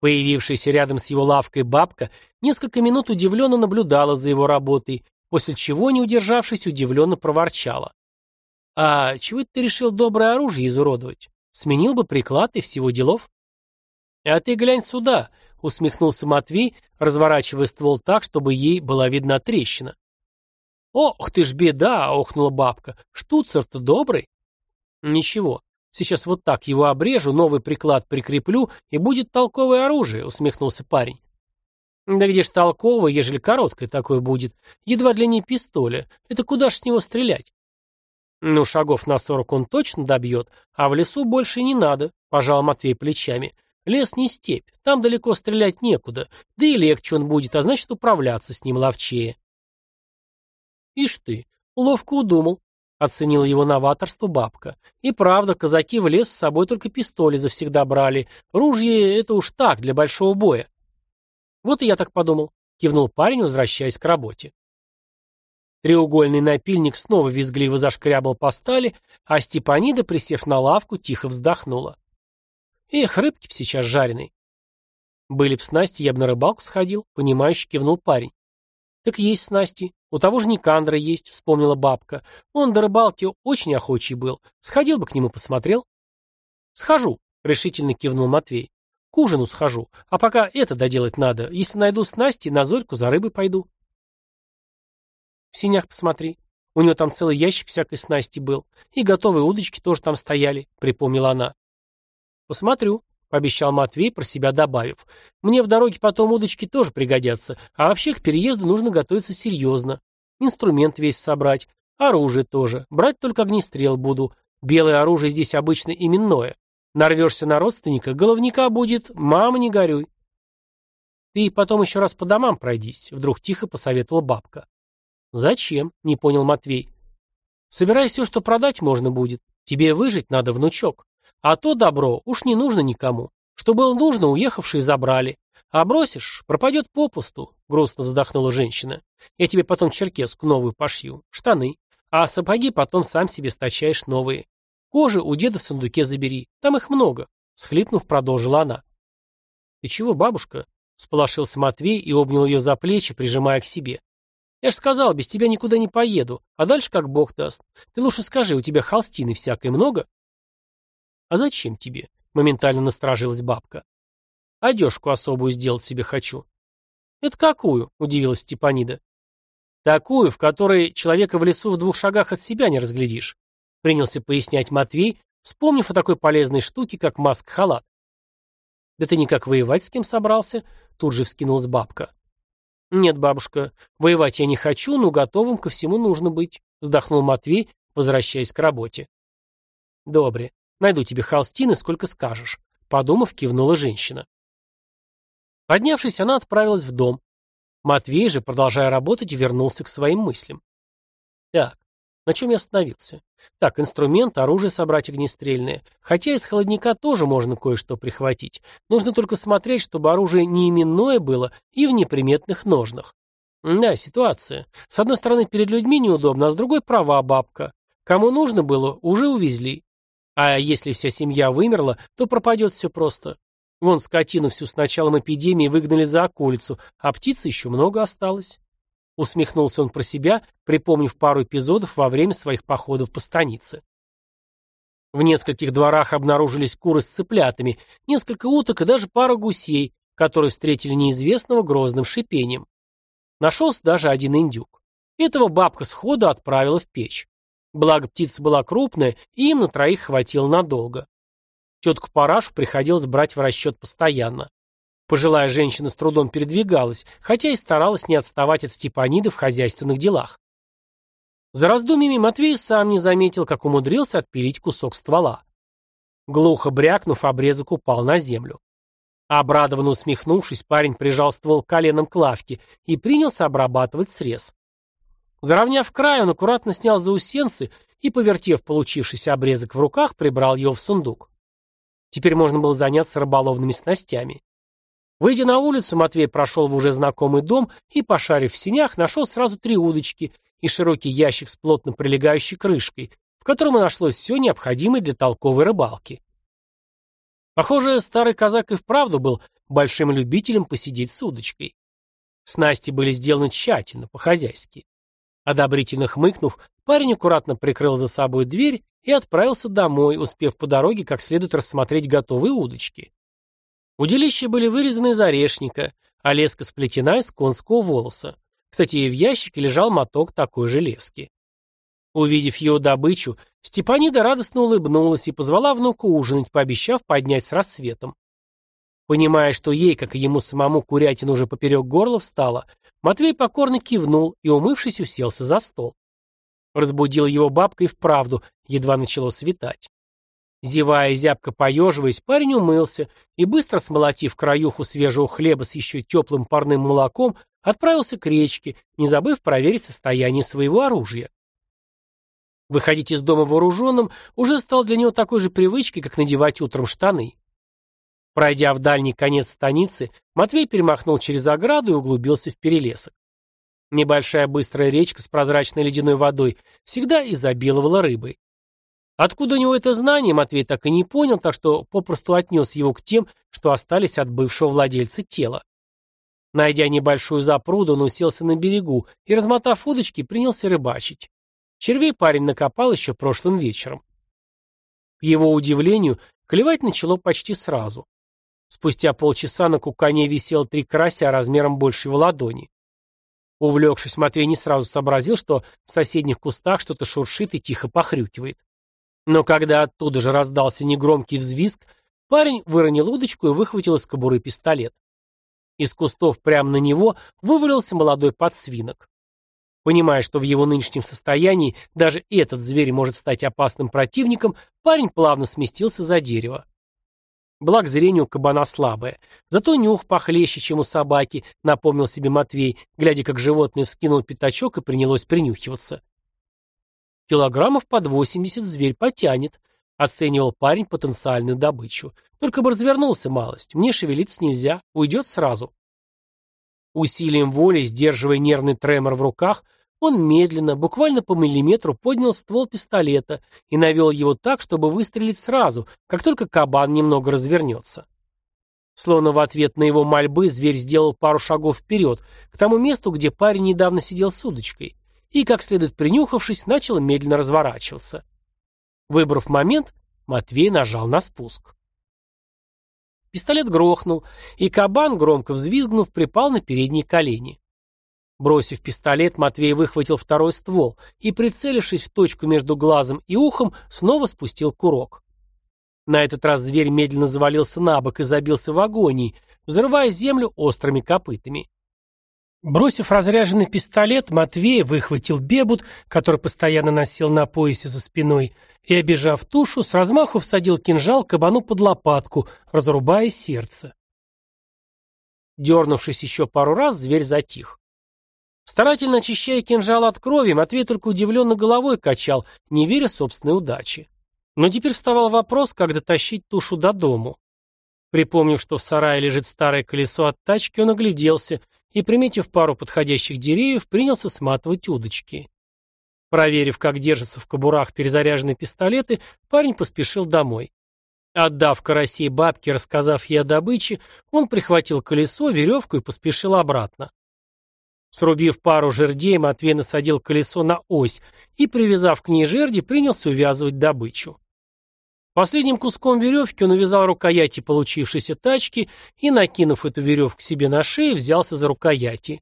Появившаяся рядом с его лавкой бабка несколько минут удивленно наблюдала за его работой, после чего, не удержавшись, удивленно проворчала. «А чего ты решил доброе оружие изуродовать? Сменил бы приклад и всего делов?» «А ты глянь сюда», — усмехнулся Матвей, разворачивая ствол так, чтобы ей была видна трещина. «Ох ты ж беда!» — охнула бабка. «Штуцер-то добрый?» «Ничего, сейчас вот так его обрежу, новый приклад прикреплю, и будет толковое оружие», — усмехнулся парень. «Да где ж толковое, ежели короткое такое будет? Едва для ней пистоля. Это куда ж с него стрелять?» «Ну, шагов на сорок он точно добьет, а в лесу больше не надо», — пожал Матвей плечами. «Лес не степь, там далеко стрелять некуда, да и легче он будет, а значит, управляться с ним ловчее». «Ишь ты, ловко удумал», — оценила его новаторство бабка. «И правда, казаки в лес с собой только пистоли завсегда брали. Ружье — это уж так, для большого боя». «Вот и я так подумал», — кивнул парень, возвращаясь к работе. Треугольный напильник снова визгливо зашкрябал по стали, а Степанида, присев на лавку, тихо вздохнула. Эх, рыбки б сейчас жареные. Были б снасти, я бы на рыбалку сходил, понимающе кивнул парень. Так есть снасти. У того же Никандра есть, вспомнила бабка. Он до рыбалки очень охочий был. Сходил бы к нему, посмотрел. Схожу, решительно кивнул Матвей. К ужину схожу. А пока это доделать надо. Если найду снасти, на зорьку за рыбой пойду. В синях посмотри. У него там целый ящик всякой снасти был. И готовые удочки тоже там стояли, припомнила она. Посмотрю, пообещал Матвей, про себя добавив. Мне в дороге потом удочки тоже пригодятся, а вообще к переезду нужно готовиться серьезно. Инструмент весь собрать, оружие тоже. Брать только огнестрел буду. Белое оружие здесь обычно именное. Нарвешься на родственника, головника будет, мама, не горюй. Ты потом еще раз по домам пройдись, вдруг тихо посоветовала бабка. «Зачем?» — не понял Матвей. «Собирай все, что продать можно будет. Тебе выжить надо, внучок. А то добро уж не нужно никому. Что было нужно, уехавшие забрали. А бросишь, пропадет попусту», — грустно вздохнула женщина. «Я тебе потом черкеску новую пошью, штаны. А сапоги потом сам себе стачаешь новые. Кожи у деда в сундуке забери, там их много», — схлипнув, продолжила она. «Ты чего, бабушка?» — сполошился Матвей и обнял ее за плечи, прижимая к себе. Я ж сказал, без тебя никуда не поеду, а дальше как бог даст. Ты лучше скажи, у тебя холстины всякой много? А зачем тебе? Моментально насторожилась бабка. Одежку особую сделать себе хочу. Это какую? Удивилась Степанида. Такую, в которой человека в лесу в двух шагах от себя не разглядишь. Принялся пояснять Матвей, вспомнив о такой полезной штуке, как маск-халат. Да ты никак воевать с кем собрался? Тут же вскинулась бабка. «Нет, бабушка, воевать я не хочу, но готовым ко всему нужно быть», вздохнул Матвей, возвращаясь к работе. «Добре, найду тебе холстины, сколько скажешь», подумав, кивнула женщина. Поднявшись, она отправилась в дом. Матвей же, продолжая работать, вернулся к своим мыслям. Так, на чем я остановился? Так, инструмент, оружие собрать огнестрельное. Хотя из холодника тоже можно кое-что прихватить. Нужно только смотреть, чтобы оружие не именное было и в неприметных ножнах. Да, ситуация. С одной стороны, перед людьми неудобно, а с другой права бабка. Кому нужно было, уже увезли. А если вся семья вымерла, то пропадет все просто. Вон скотину всю с началом эпидемии выгнали за околицу, а птиц еще много осталось. Усмехнулся он про себя, припомнив пару эпизодов во время своих походов по станице. В нескольких дворах обнаружились куры с цыплятами, несколько уток и даже пара гусей, которые встретили неизвестного грозным шипением. Нашелся даже один индюк. Этого бабка сходу отправила в печь. Благо птица была крупная, и им на троих хватило надолго. Тетку Парашу приходилось брать в расчет постоянно. Пожилая женщина с трудом передвигалась, хотя и старалась не отставать от Степанида в хозяйственных делах. За раздумьями Матвей сам не заметил, как умудрился отпилить кусок ствола. Глухо брякнув, обрезок упал на землю. Обрадованно усмехнувшись, парень прижал ствол коленом к лавке и принялся обрабатывать срез. Заровняв край, он аккуратно снял заусенцы и, повертев получившийся обрезок в руках, прибрал его в сундук. Теперь можно было заняться рыболовными снастями. Выйдя на улицу, Матвей прошел в уже знакомый дом и, пошарив в синях, нашел сразу три удочки и широкий ящик с плотно прилегающей крышкой, в котором и нашлось все необходимое для толковой рыбалки. Похоже, старый казак и вправду был большим любителем посидеть с удочкой. Снасти были сделаны тщательно, по-хозяйски. Одобрительно хмыкнув, парень аккуратно прикрыл за собой дверь и отправился домой, успев по дороге как следует рассмотреть готовые удочки. Удилища были вырезаны из орешника, а леска сплетена из конского волоса. Кстати, и в ящике лежал моток такой же лески. Увидев ее добычу, Степанида радостно улыбнулась и позвала внука ужинать, пообещав поднять с рассветом. Понимая, что ей, как и ему самому, курятина уже поперек горла встала, Матвей покорно кивнул и, умывшись, уселся за стол. Разбудил его бабка и вправду, едва начало светать. Зевая и зябко поеживаясь, парень умылся и, быстро смолотив краюху свежего хлеба с еще теплым парным молоком, отправился к речке, не забыв проверить состояние своего оружия. Выходить из дома вооруженным уже стал для него такой же привычкой, как надевать утром штаны. Пройдя в дальний конец станицы, Матвей перемахнул через ограду и углубился в перелесок. Небольшая быстрая речка с прозрачной ледяной водой всегда изобиловала рыбой. Откуда у него это знание, Матвей так и не понял, так что попросту отнес его к тем, что остались от бывшего владельца тела. Найдя небольшую запруду, он уселся на берегу и, размотав удочки, принялся рыбачить. Червей парень накопал еще прошлым вечером. К его удивлению, клевать начало почти сразу. Спустя полчаса на кукане висело три карася размером больше его ладони. Увлекшись, Матвей не сразу сообразил, что в соседних кустах что-то шуршит и тихо похрюкивает. Но когда оттуда же раздался негромкий взвизг, парень выронил удочку и выхватил из кобуры пистолет. Из кустов прямо на него вывалился молодой подсвинок. Понимая, что в его нынешнем состоянии даже этот зверь может стать опасным противником, парень плавно сместился за дерево. Благ зрение у кабана слабое. Зато нюх похлеще, чем у собаки, напомнил себе Матвей, глядя, как животное вскинул пятачок и принялось принюхиваться. Килограммов под восемьдесят зверь потянет, оценивал парень потенциальную добычу. Только бы развернулся малость. Мне шевелиться нельзя, уйдет сразу. Усилием воли, сдерживая нервный тремор в руках, он медленно, буквально по миллиметру, поднял ствол пистолета и навел его так, чтобы выстрелить сразу, как только кабан немного развернется. Словно в ответ на его мольбы зверь сделал пару шагов вперед, к тому месту, где парень недавно сидел с удочкой, и, как следует принюхавшись, начал медленно разворачиваться. Выбрав момент, Матвей нажал на спуск. Пистолет грохнул, и кабан, громко взвизгнув, припал на передние колени. Бросив пистолет, Матвей выхватил второй ствол и, прицелившись в точку между глазом и ухом, снова спустил курок. На этот раз зверь медленно завалился на бок и забился в агонии, взрывая землю острыми копытами. Бросив разряженный пистолет, Матвей выхватил бебут, который постоянно носил на поясе за спиной, и, обижав тушу, с размаху всадил кинжал кабану под лопатку, разрубая сердце. Дернувшись еще пару раз, зверь затих. Старательно очищая кинжал от крови, Матвей только удивленно головой качал, не веря собственной удаче. Но теперь вставал вопрос, как дотащить тушу до дому. Припомнив, что в сарае лежит старое колесо от тачки, он огляделся и, приметив пару подходящих деревьев, принялся сматывать удочки. Проверив, как держатся в кобурах перезаряженные пистолеты, парень поспешил домой. Отдав карасей бабке, рассказав ей о добыче, он прихватил колесо, веревку и поспешил обратно. Срубив пару жердей, Матвей насадил колесо на ось и, привязав к ней жерди, принялся увязывать добычу. Последним куском веревки он увязал рукояти получившейся тачки и, накинув эту веревку себе на шею, взялся за рукояти.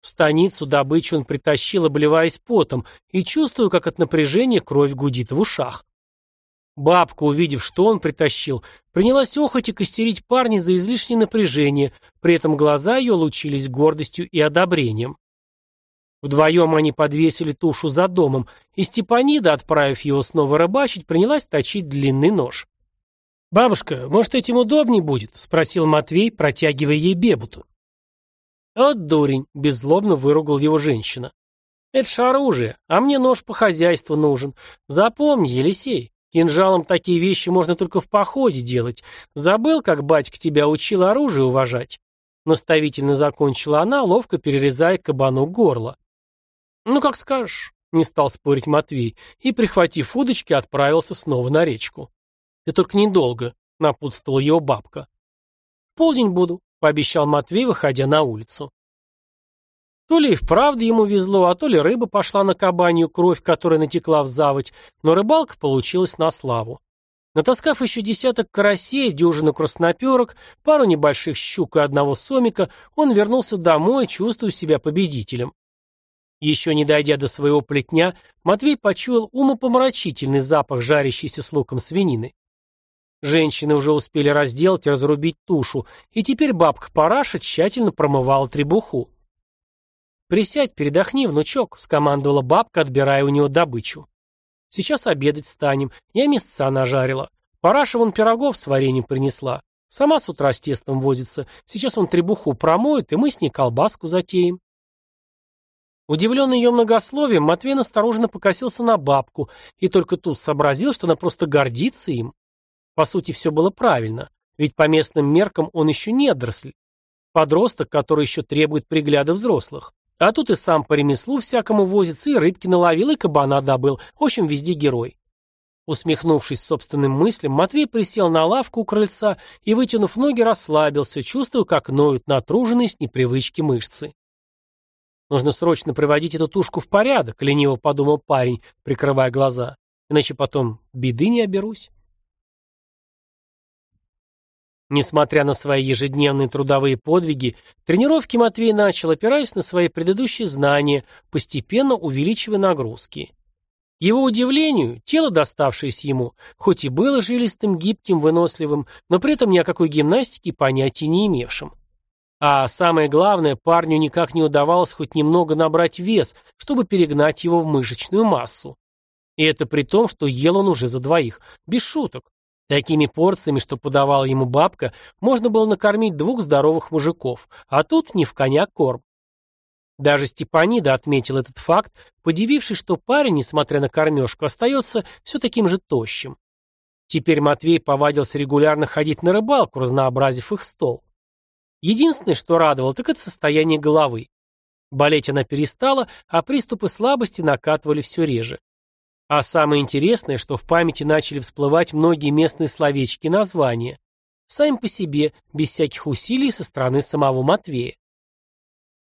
В станицу добычу он притащил, обливаясь потом, и чувствуя, как от напряжения кровь гудит в ушах. Бабка, увидев, что он притащил, принялась охоть и костерить парня за излишнее напряжение, при этом глаза ее лучились гордостью и одобрением. Вдвоем они подвесили тушу за домом, и Степанида, отправив его снова рыбачить, принялась точить длинный нож. «Бабушка, может, этим удобней будет?» — спросил Матвей, протягивая ей бебуту. «От дурень!» — беззлобно выругал его женщина. «Это ж оружие, а мне нож по хозяйству нужен. Запомни, Елисей, Кинжалом такие вещи можно только в походе делать. Забыл, как батька тебя учил оружие уважать?» Наставительно закончила она, ловко перерезая кабану горло. «Ну, как скажешь», — не стал спорить Матвей, и, прихватив удочки, отправился снова на речку. «Ты только недолго», — напутствовала его бабка. «Полдень буду», — пообещал Матвей, выходя на улицу. То ли и вправду ему везло, а то ли рыба пошла на кабанью кровь, которая натекла в заводь, но рыбалка получилась на славу. Натаскав еще десяток карасей, дюжину красноперок, пару небольших щук и одного сомика, он вернулся домой, чувствуя себя победителем. Еще не дойдя до своего плетня, Матвей почуял умопомрачительный запах жарящейся с луком свинины. Женщины уже успели разделать и разрубить тушу, и теперь бабка Параша тщательно промывала требуху. «Присядь, передохни, внучок», — скомандовала бабка, отбирая у него добычу. «Сейчас обедать станем. Я мясца нажарила. Параша вон пирогов с вареньем принесла. Сама с утра с тестом возится. Сейчас он требуху промоет, и мы с ней колбаску затеем». Удивленный ее многословием, Матвей осторожно покосился на бабку и только тут сообразил, что она просто гордится им. По сути, все было правильно, ведь по местным меркам он еще не недоросль. Подросток, который еще требует пригляда взрослых. А тут и сам по ремеслу всякому возится, и рыбки наловил, и кабана добыл. В общем, везде герой. Усмехнувшись собственным мыслям, Матвей присел на лавку у крыльца и, вытянув ноги, расслабился, чувствуя, как ноют натруженные с непривычки мышцы. «Нужно срочно приводить эту тушку в порядок», — лениво подумал парень, прикрывая глаза. «Иначе потом беды не оберусь». Несмотря на свои ежедневные трудовые подвиги, тренировки Матвей начал, опираясь на свои предыдущие знания, постепенно увеличивая нагрузки. К его удивлению, тело, доставшееся ему, хоть и было жилистым, гибким, выносливым, но при этом ни о какой гимнастике понятия не имевшим. А самое главное, парню никак не удавалось хоть немного набрать вес, чтобы перегнать его в мышечную массу. И это при том, что ел он уже за двоих, без шуток. Такими порциями, что подавала ему бабка, можно было накормить двух здоровых мужиков, а тут не в коня корм. Даже Степанида отметил этот факт, подивившись, что парень, несмотря на кормежку, остается все таким же тощим. Теперь Матвей повадился регулярно ходить на рыбалку, разнообразив их стол. Единственное, что радовало, так это состояние головы. Болеть она перестала, а приступы слабости накатывали все реже. А самое интересное, что в памяти начали всплывать многие местные словечки и названия. Сами по себе, без всяких усилий со стороны самого Матвея.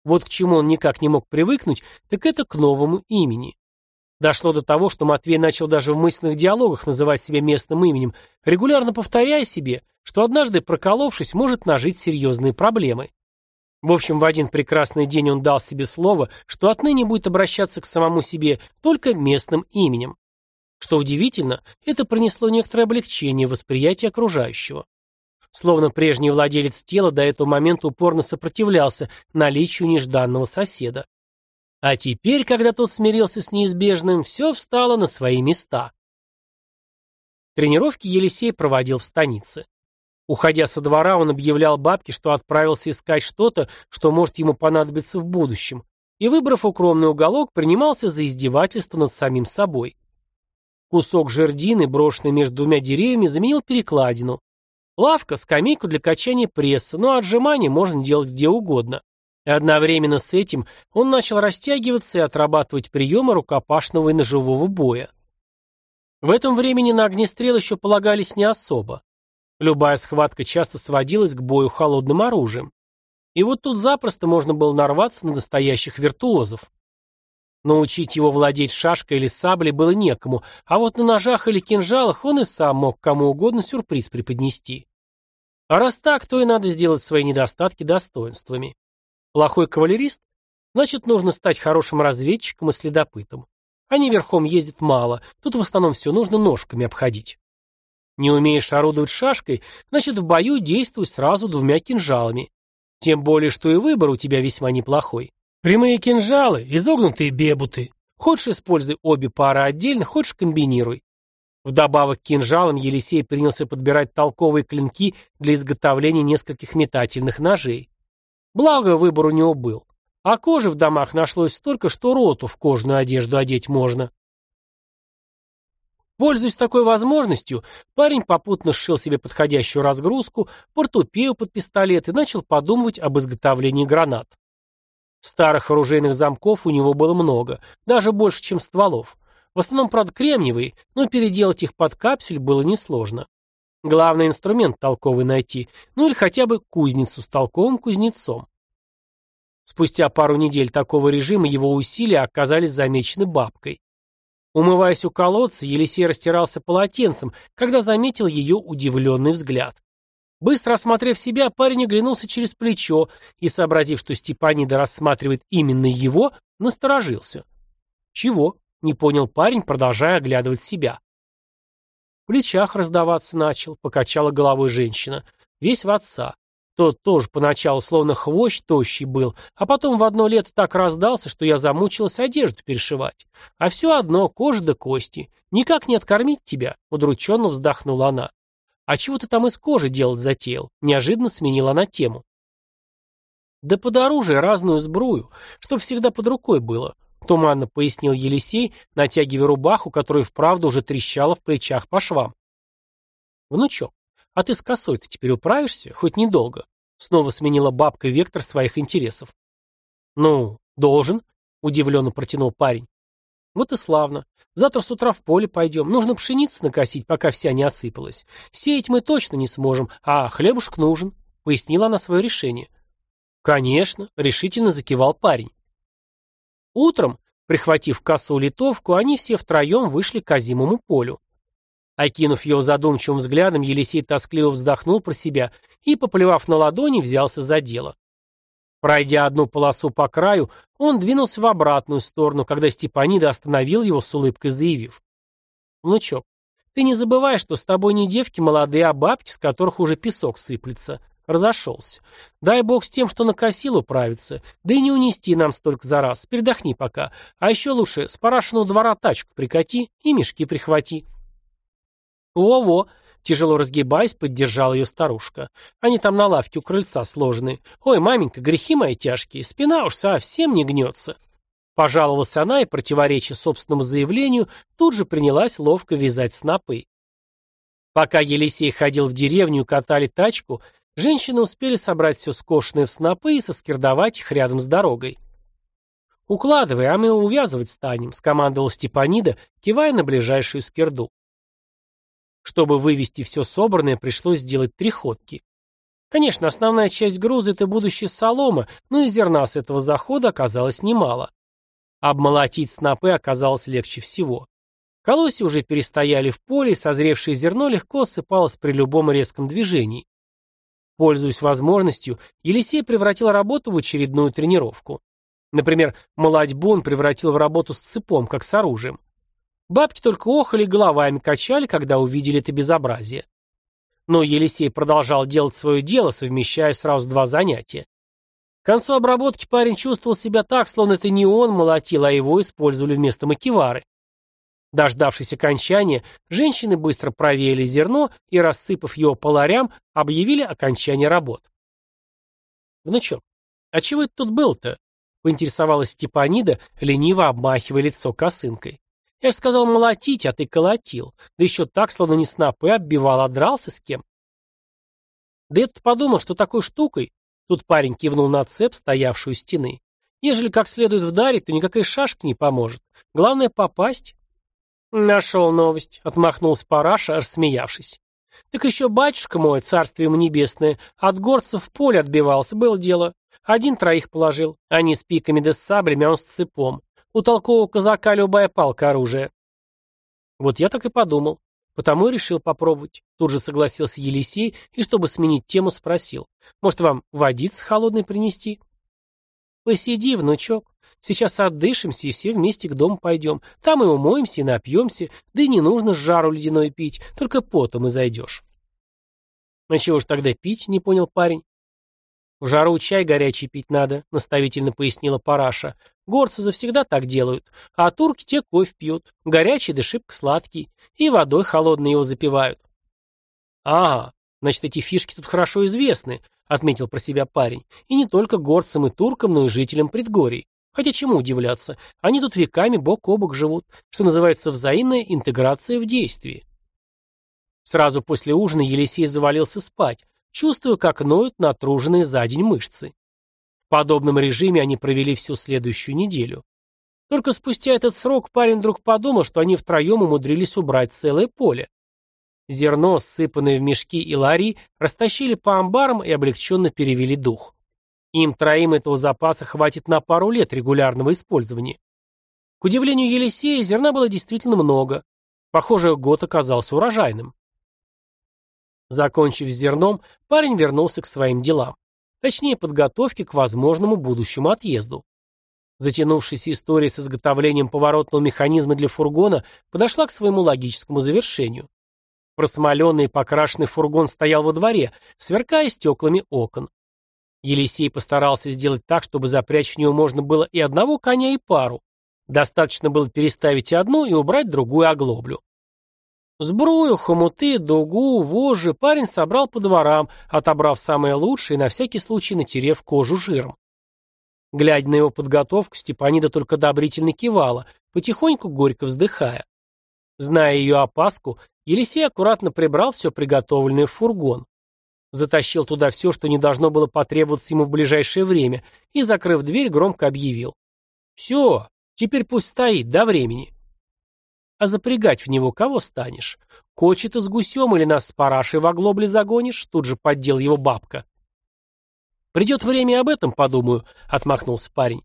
Вот к чему он никак не мог привыкнуть, так это к новому имени. Дошло до того, что Матвей начал даже в мысленных диалогах называть себя местным именем, регулярно повторяя себе, что однажды, проколовшись, может нажить серьезные проблемы. В общем, в один прекрасный день он дал себе слово, что отныне будет обращаться к самому себе только местным именем. Что удивительно, это принесло некоторое облегчение в восприятии окружающего. Словно прежний владелец тела до этого момента упорно сопротивлялся наличию нежданного соседа. А теперь, когда тот смирился с неизбежным, все встало на свои места. Тренировки Елисей проводил в станице. Уходя со двора, он объявлял бабке, что отправился искать что-то, что может ему понадобиться в будущем, и, выбрав укромный уголок, принимался за издевательство над самим собой. Кусок жердины, брошенный между двумя деревьями, заменил перекладину. Лавка, скамейку для качания пресса, но отжимания можно делать где угодно. И одновременно с этим он начал растягиваться и отрабатывать приемы рукопашного и ножевого боя. В этом времени на огнестрел еще полагались не особо. Любая схватка часто сводилась к бою холодным оружием. И вот тут запросто можно было нарваться на настоящих виртуозов. Научить его владеть шашкой или саблей было некому, а вот на ножах или кинжалах он и сам мог кому угодно сюрприз преподнести. А раз так, то и надо сделать свои недостатки достоинствами. Плохой кавалерист? Значит, нужно стать хорошим разведчиком и следопытом. Они верхом ездят мало, тут в основном все нужно ножками обходить. Не умеешь орудовать шашкой, значит в бою действуй сразу двумя кинжалами. Тем более, что и выбор у тебя весьма неплохой. Прямые кинжалы, изогнутые бебуты. Хочешь используй обе пары отдельно, хочешь комбинируй. Вдобавок к кинжалам Елисей принялся подбирать толковые клинки для изготовления нескольких метательных ножей. Благо, выбор у него был. А кожи в домах нашлось столько, что роту в кожную одежду одеть можно. Пользуясь такой возможностью, парень попутно сшил себе подходящую разгрузку, портупею под пистолет и начал подумывать об изготовлении гранат. Старых оружейных замков у него было много, даже больше, чем стволов. В основном, правда, кремниевые, но переделать их под капсюль было несложно. Главный инструмент толковый найти, ну или хотя бы кузницу с толковым кузнецом. Спустя пару недель такого режима его усилия оказались замечены бабкой. Умываясь у колодца, Елисей растирался полотенцем, когда заметил ее удивленный взгляд. Быстро осмотрев себя, парень оглянулся через плечо и, сообразив, что Степанида рассматривает именно его, насторожился. «Чего?» — не понял парень, продолжая оглядывать себя. В плечах раздаваться начал, покачала головой женщина. Весь в отца. Тот тоже поначалу словно хвощ тощий был, а потом в одно лето так раздался, что я замучилась одежду перешивать. А все одно, кожа да кости. Никак не откормить тебя, удрученно вздохнула она. А чего ты там из кожи делать затеял? Неожиданно сменила она тему. Да под оружие разную сбрую, чтоб всегда под рукой было. Туманно пояснил Елисей, натягивая рубаху, которая вправду уже трещала в плечах по швам. Внучок, а ты с косой-то теперь управишься? Хоть недолго. Снова сменила бабка вектор своих интересов. Ну, должен, удивленно протянул парень. Вот и славно. Завтра с утра в поле пойдем. Нужно пшеницы накосить, пока вся не осыпалась. Сеять мы точно не сможем, а хлебушек нужен, пояснила она свое решение. Конечно, решительно закивал парень. Утром, прихватив косу литовку, они все втроем вышли к озимому полю. Окинув его задумчивым взглядом, Елисей тоскливо вздохнул про себя и, поплевав на ладони, взялся за дело. Пройдя одну полосу по краю, он двинулся в обратную сторону, когда Степанида остановил его с улыбкой, заявив. «Внучок, ты не забывай, что с тобой не девки молодые, а бабки, с которых уже песок сыплется. Разошелся. Дай бог с тем, что накосил управиться. Да и не унести нам столько за раз. Передохни пока. А еще лучше с парашиного двора тачку прикати и мешки прихвати». «Во-во!» — тяжело разгибаясь, поддержала ее старушка. «Они там на лавке у крыльца сложены. Ой, маменька, грехи мои тяжкие, спина уж совсем не гнется». Пожаловалась она и, противоречия собственному заявлению, тут же принялась ловко вязать снопы. Пока Елисей ходил в деревню и катали тачку, женщины успели собрать все скошенное в снопы и соскирдовать их рядом с дорогой. «Укладывай, а мы увязывать станем», — скомандовал Степанида, кивая на ближайшую скирду. Чтобы вывести все собранное, пришлось сделать три ходки. Конечно, основная часть груза – это будущая солома, но и зерна с этого захода оказалось немало. Обмолотить снопы оказалось легче всего. Колосья уже перестояли в поле, созревшее зерно легко осыпалось при любом резком движении. Пользуясь возможностью, Елисей превратил работу в очередную тренировку. Например, молотьбу он превратил в работу с цепом, как с оружием. Бабки только охали и головами качали, когда увидели это безобразие. Но Елисей продолжал делать свое дело, совмещая сразу два занятия. К концу обработки парень чувствовал себя так, словно это не он молотил, а его использовали вместо макевары. Дождавшись окончания, женщины быстро провеяли зерно и, рассыпав его по ларям, объявили окончание работ. «Внучок, а чего это тут был-то?» — поинтересовалась Степанида, лениво обмахивая лицо косынкой. Я же сказал молотить, а ты колотил. Да еще так, словно не снапы оббивал, а дрался с кем. Да я подумал, что такой штукой... Тут парень кивнул на цепь, стоявшую у стены. Ежели как следует вдарить, то никакая шашка не поможет. Главное попасть. Нашел новость, отмахнулся Параша, рассмеявшись. Так еще батюшка мой, царствие ему небесное, от горцев в поле отбивался, было дело. Один троих положил, они с пиками да с саблями, а он с цепом. У толкового казака любая палка оружие. Вот я так и подумал. Потому и решил попробовать. Тут же согласился Елисей и, чтобы сменить тему, спросил. Может, вам водицы холодной принести? Посиди, внучок. Сейчас отдышимся и все вместе к дому пойдем. Там и умоемся, и напьемся. Да и не нужно жару ледяной пить. Только потом и зайдешь. А чего ж тогда пить, не понял парень. «В жару чай горячий пить надо», — наставительно пояснила Параша. «Горцы завсегда так делают, а турки те кофе пьют, горячий да шибко сладкий, и водой холодной его запивают». «Ага, значит, эти фишки тут хорошо известны», — отметил про себя парень. «И не только горцам и туркам, но и жителям предгорий. Хотя чему удивляться, они тут веками бок о бок живут, что называется взаимная интеграция в действии». Сразу после ужина Елисей завалился спать, чувствуя, как ноют натруженные за день мышцы. В подобном режиме они провели всю следующую неделю. Только спустя этот срок парень вдруг подумал, что они втроем умудрились убрать целое поле. Зерно, ссыпанное в мешки и лари, растащили по амбарам и облегченно перевели дух. Им троим этого запаса хватит на пару лет регулярного использования. К удивлению Елисея, зерна было действительно много. Похоже, год оказался урожайным. Закончив с зерном, парень вернулся к своим делам. Точнее, подготовке к возможному будущему отъезду. Затянувшаяся история с изготовлением поворотного механизма для фургона подошла к своему логическому завершению. Просмоленный и покрашенный фургон стоял во дворе, сверкая стеклами окон. Елисей постарался сделать так, чтобы запрячь в него можно было и одного коня, и пару. Достаточно было переставить одну и убрать другую оглоблю. Сбрую, хомуты, дугу, вожжи парень собрал по дворам, отобрав самое лучшее и на всякий случай натерев кожу жиром. Глядя на его подготовку, Степанида только одобрительно кивала, потихоньку горько вздыхая. Зная ее опаску, Елисей аккуратно прибрал все приготовленное в фургон. Затащил туда все, что не должно было потребоваться ему в ближайшее время, и, закрыв дверь, громко объявил. «Все, теперь пусть стоит, до времени». А запрягать в него кого станешь? Кочета с гусем или нас с парашей в оглобле загонишь? Тут же поддел его бабка. «Придет время, об этом подумаю», — отмахнулся парень.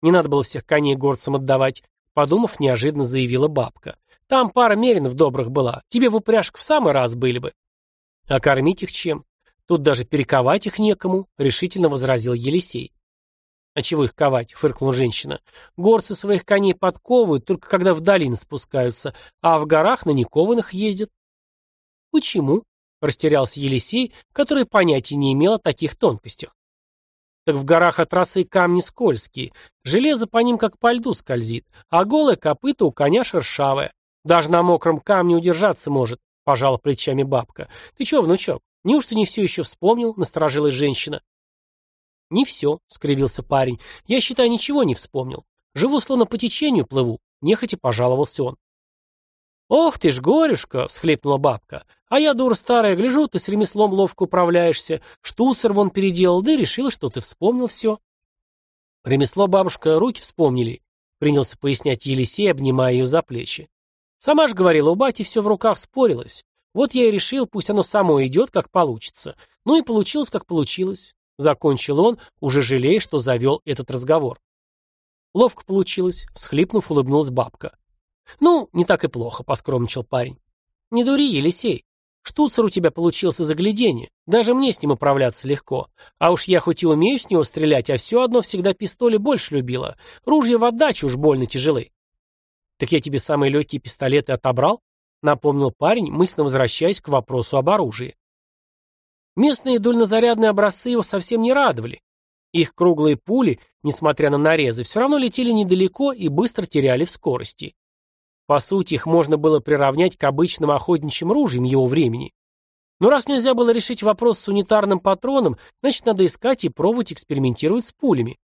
Не надо было всех коней горцам отдавать, подумав, неожиданно заявила бабка. Там пара меринов добрых была, тебе в упряжку в самый раз были бы. А кормить их чем? Тут даже перековать их некому, решительно возразил Елисей. А чего их ковать? фыркнула женщина. Горцы своих коней подковывают, только когда в долины спускаются, а в горах на никованных ездят. Почему? Растерялся Елисей, который понятия не имел о таких тонкостях. Так в горах от росы камни скользкие, железо по ним как по льду скользит, а голое копыто у коня шершавое. Даже на мокром камне удержаться может, пожала плечами бабка. Ты чё, внучок, неужто не все еще вспомнил, насторожилась женщина. Не все, скривился парень. Я, считаю, ничего не вспомнил. Живу словно по течению плыву, нехотя пожаловался он. «Ох ты ж, горюшка!» — всхлепнула бабка. «А я, дура старая, гляжу, ты с ремеслом ловко управляешься. Штуцер вон переделал, да и решила, что ты вспомнил все». «Ремесло, бабушка, руки вспомнили», — принялся пояснять Елисей, обнимая ее за плечи. «Сама же говорила, у бати все в руках спорилось. Вот я и решил, пусть оно само идет, как получится. Ну и получилось, как получилось». Закончил он, уже жалея, что завел этот разговор. Ловко получилось, всхлипнув, улыбнулась бабка. «Ну, не так и плохо», — поскромничал парень. «Не дури, Елисей. Штуцер у тебя получился загляденье. Даже мне с ним управляться легко. А уж я хоть и умею с него стрелять, а все одно всегда пистоли больше любила. Ружья в отдачу уж больно тяжелы». «Так я тебе самые легкие пистолеты отобрал?» — напомнил парень, мысленно возвращаясь к вопросу об оружии. Местные дульнозарядные образцы его совсем не радовали. Их круглые пули, несмотря на нарезы, все равно летели недалеко и быстро теряли в скорости. По сути, их можно было приравнять к обычным охотничьим ружьям его времени. Но раз нельзя было решить вопрос с унитарным патроном, значит, надо искать и пробовать экспериментировать с пулями.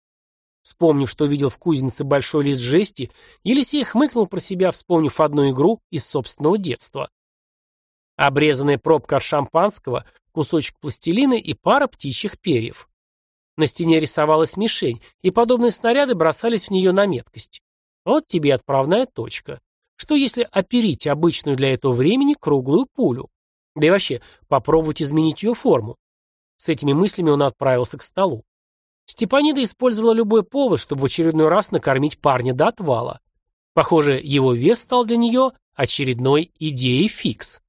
Вспомнив, что видел в кузнице большой лист жести, Елисей хмыкнул про себя, вспомнив одну игру из собственного детства. Обрезанная пробка от шампанского, кусочек пластилина и пара птичьих перьев. На стене рисовалась мишень, и подобные снаряды бросались в нее на меткость. Вот тебе отправная точка. Что если оперить обычную для этого времени круглую пулю? Да и вообще, попробовать изменить ее форму. С этими мыслями он отправился к столу. Степанида использовала любой повод, чтобы в очередной раз накормить парня до отвала. Похоже, его вес стал для нее очередной идеей фикс.